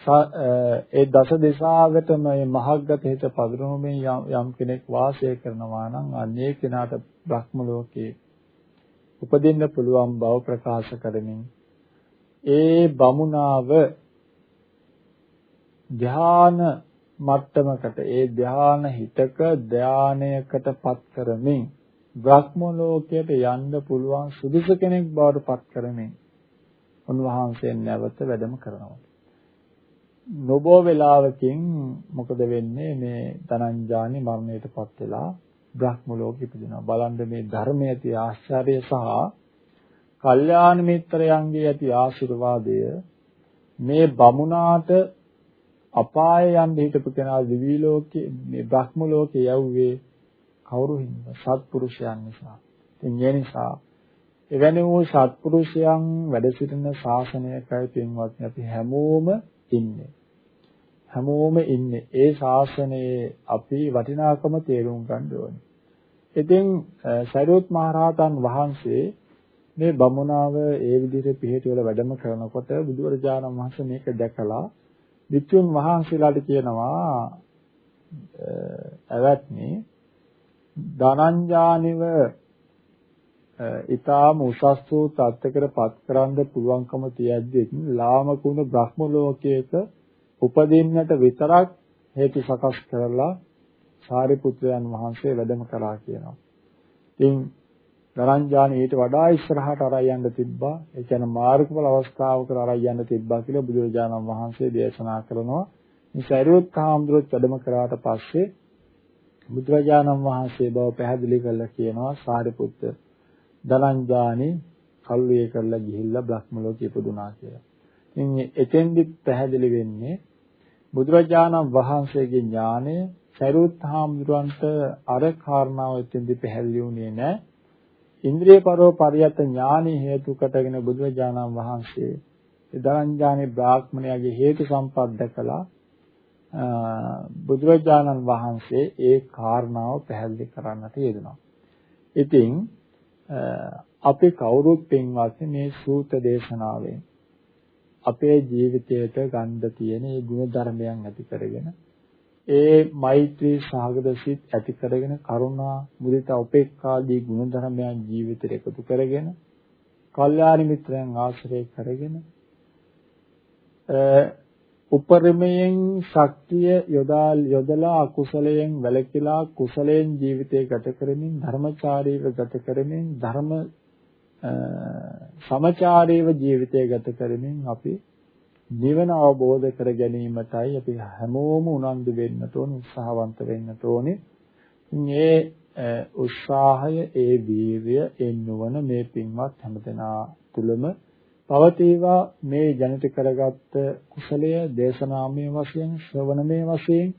ඒ දස දිශාවටම මේ මහග්ගත හිත පදනෝමෙන් යම් කෙනෙක් වාසය කරනවා නම් අනේ කෙනාට බ්‍රහ්ම ලෝකේ උපදින්න පුළුවන් බව ප්‍රකාශ කරමින් ඒ බමුණාව ධ්‍යාන මට්ටමකට ඒ ධ්‍යාන හිතක ධානයකට පත් කරමින් බ්‍රහ්ම ලෝකයට යන්න පුළුවන් සුදුසු කෙනෙක් බවට පත් කරමින් උන්වහන්සේ නැවත වැඩම කරනවා. නොබෝ වේලාවකින් මොකද වෙන්නේ මේ ධනංජානි මරණයටපත් වෙලා බ්‍රහ්ම ලෝකෙ ඉපදිනවා. බලන්න මේ ධර්මයේ ඇති ආශ්චර්ය සහ කල්යාණ මිත්‍රයන්ගේ ඇති ආශිර්වාදය මේ බමුණාට අපාය යන්න හිටපු කෙනා දිවි ලෝකේ මේ බ්‍රහ්ම ලෝකේ යවුවේ කවුරු හින්දා සත්පුරුෂයන් නිසා. ඉතින් ඒ නිසා එවැනි වූ සත්පුරුෂයන් වැඩ සිටින ශාසනයකයි පින්වත්නි අපි හැමෝම ඉන්නේ. හැමෝම ඉන්නේ. ඒ ශාසනයේ අපි වටිනාකම තේරුම් ගන්න ඕනේ. ඉතින් සරියුත් මහරහතන් වහන්සේ මේ බමුණාව ඒ විදිහට පිළිහිටවල වැඩම කරනකොට බුදුරජාණන් වහන්සේ මේක දැකලා වික්ෂුන් වහන්සේලාට කියනවා ඇවැත්නි ධනංජානිව ඊටාම උසස් වූ තත්ත්වයකට පත් කරන්න පුළුවන්කම තියද්දී ලාමකුණ බ්‍රහ්ම ලෝකයක උපදින්නට විතරක් හේතු සකස් කරලා සාරිපුත්‍රයන් වහන්සේ වැඩම කළා කියනවා. ඉතින් දරංජාන ඊට වඩා ඉස්සරහට අරයි යන්න තිබ්බා. ඒ කියන්නේ මාර්ගඵල අවස්ථාවකට අරයි යන්න තිබ්බා කියලා බුදුරජාණන් වහන්සේ දේශනා කරනවා. මේ සරියොත් හාමුදුරුවෝ වැඩම කරාට පස්සේ බුදුරජාණන් වහන්සේ බව පැහැදිලි කරලා කියනවා සාරිපුත්‍ර දරංජානි කල්විය කරලා ගිහිල්ලා බ්‍රහ්ම ලෝකෙ ඉපදුනා කියලා. ඉතින් එතෙන්දි පැහැදිලි වෙන්නේ බුදුරජාණන් වහන්සේගේ ඥානය සරුවත් හාමුදුරන්ට අර කාරණාව එතෙන්දි පැහැදිලි වුණේ නැහැ. ඉන්ද්‍රිය පරෝ පරියත් ඥානෙ හේතු කොටගෙන බුදුරජාණන් වහන්සේ දරංජානේ බ්‍රාහ්මණයාගේ හේතු සම්පත් දැකලා බුදුරජාණන් වහන්සේ ඒ කාරණාව පැහැදිලි කරන්නට යෙදුණා. ඉතින් අපි කවුරුත් පින්වත්නි මේ සූත දේශනාවෙන් අපේ ජීවිතයට ගන්න තියෙන මේ ගුණ ධර්මයන් ඇති කරගෙන ඒ මෛත්‍රී සාගත සිත් ඇති කරගෙන කරුණා මුදිතා උපේක්ඛාදී ගුණ ධර්මයන් ජීවිතයට එකතු කරගෙන කල්යාණ මිත්‍රයන් ආශ්‍රය කරගෙන උපරිමයෙන් ශක්තිය යොදා යොදලා අකුසලයෙන් වැළකීලා කුසලයෙන් ජීවිතය ගත කරමින් ධර්මචාරීව ගත කරමින් ධර්ම සමචාරීව ජීවිතය ගත කරමින් අපි නිවන අවබෝධ කර ගැනීමටයි අපි හැමෝම උනන්දු වෙන්න ඕනේ උත්සාහවන්ත වෙන්න ඕනේ. මේ උත්සාහය, ඒ වීර්ය, ඒ නුවණ මේ පින්වත් හැමදෙනා තුලම පවතිවා මේ ජනිත කරගත්ත කුසලය දේශනාමය වශයෙන් ශ්‍රවණමය වශයෙන්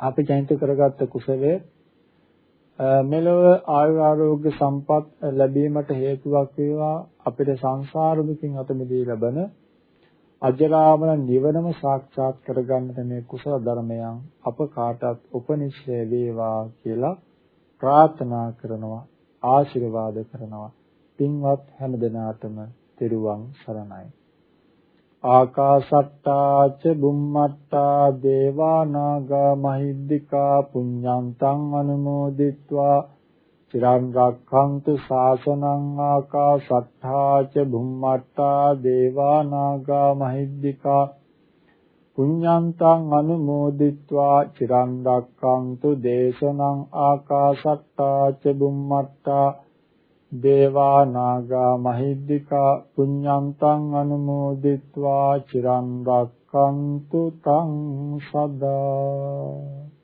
අපි ජනිත කරගත්ත කුසලය මෙලොව ආයු ආරෝග්‍ය සම්පත් ලැබීමට හේතුවක් වේවා අපිට සංසාර දුකින් අත මිදී ලබන අජරාමර නිවනම සාක්ෂාත් කරගන්නට මේ කුසල ධර්මයන් අප කාටත් උපනිශ්‍රය වේවා කියලා ප්‍රාර්ථනා කරනවා ආශිර්වාද කරනවා. පින්වත් හැම දිනාටම තෙරුවන් සරණයි. ආකාසට්ටා ච බුම්මට්ටා දේවා නාග මහිද්దికා පුඤ්ඤන්තං අනුමෝදිත්වා චිරං රක්ඛන්තු ශාසනං ආකාශත්තා ච බුම්මත්තා දේවා නාග මහිද්దికා පුඤ්ඤන්තං අනුමෝදිත්වා චිරං රක්ඛන්තු දේශනං ආකාශත්තා ච බුම්මත්තා දේවා නාග මහිද්దికා පුඤ්ඤන්තං අනුමෝදිත්වා චිරං රක්ඛන්තු තං සදා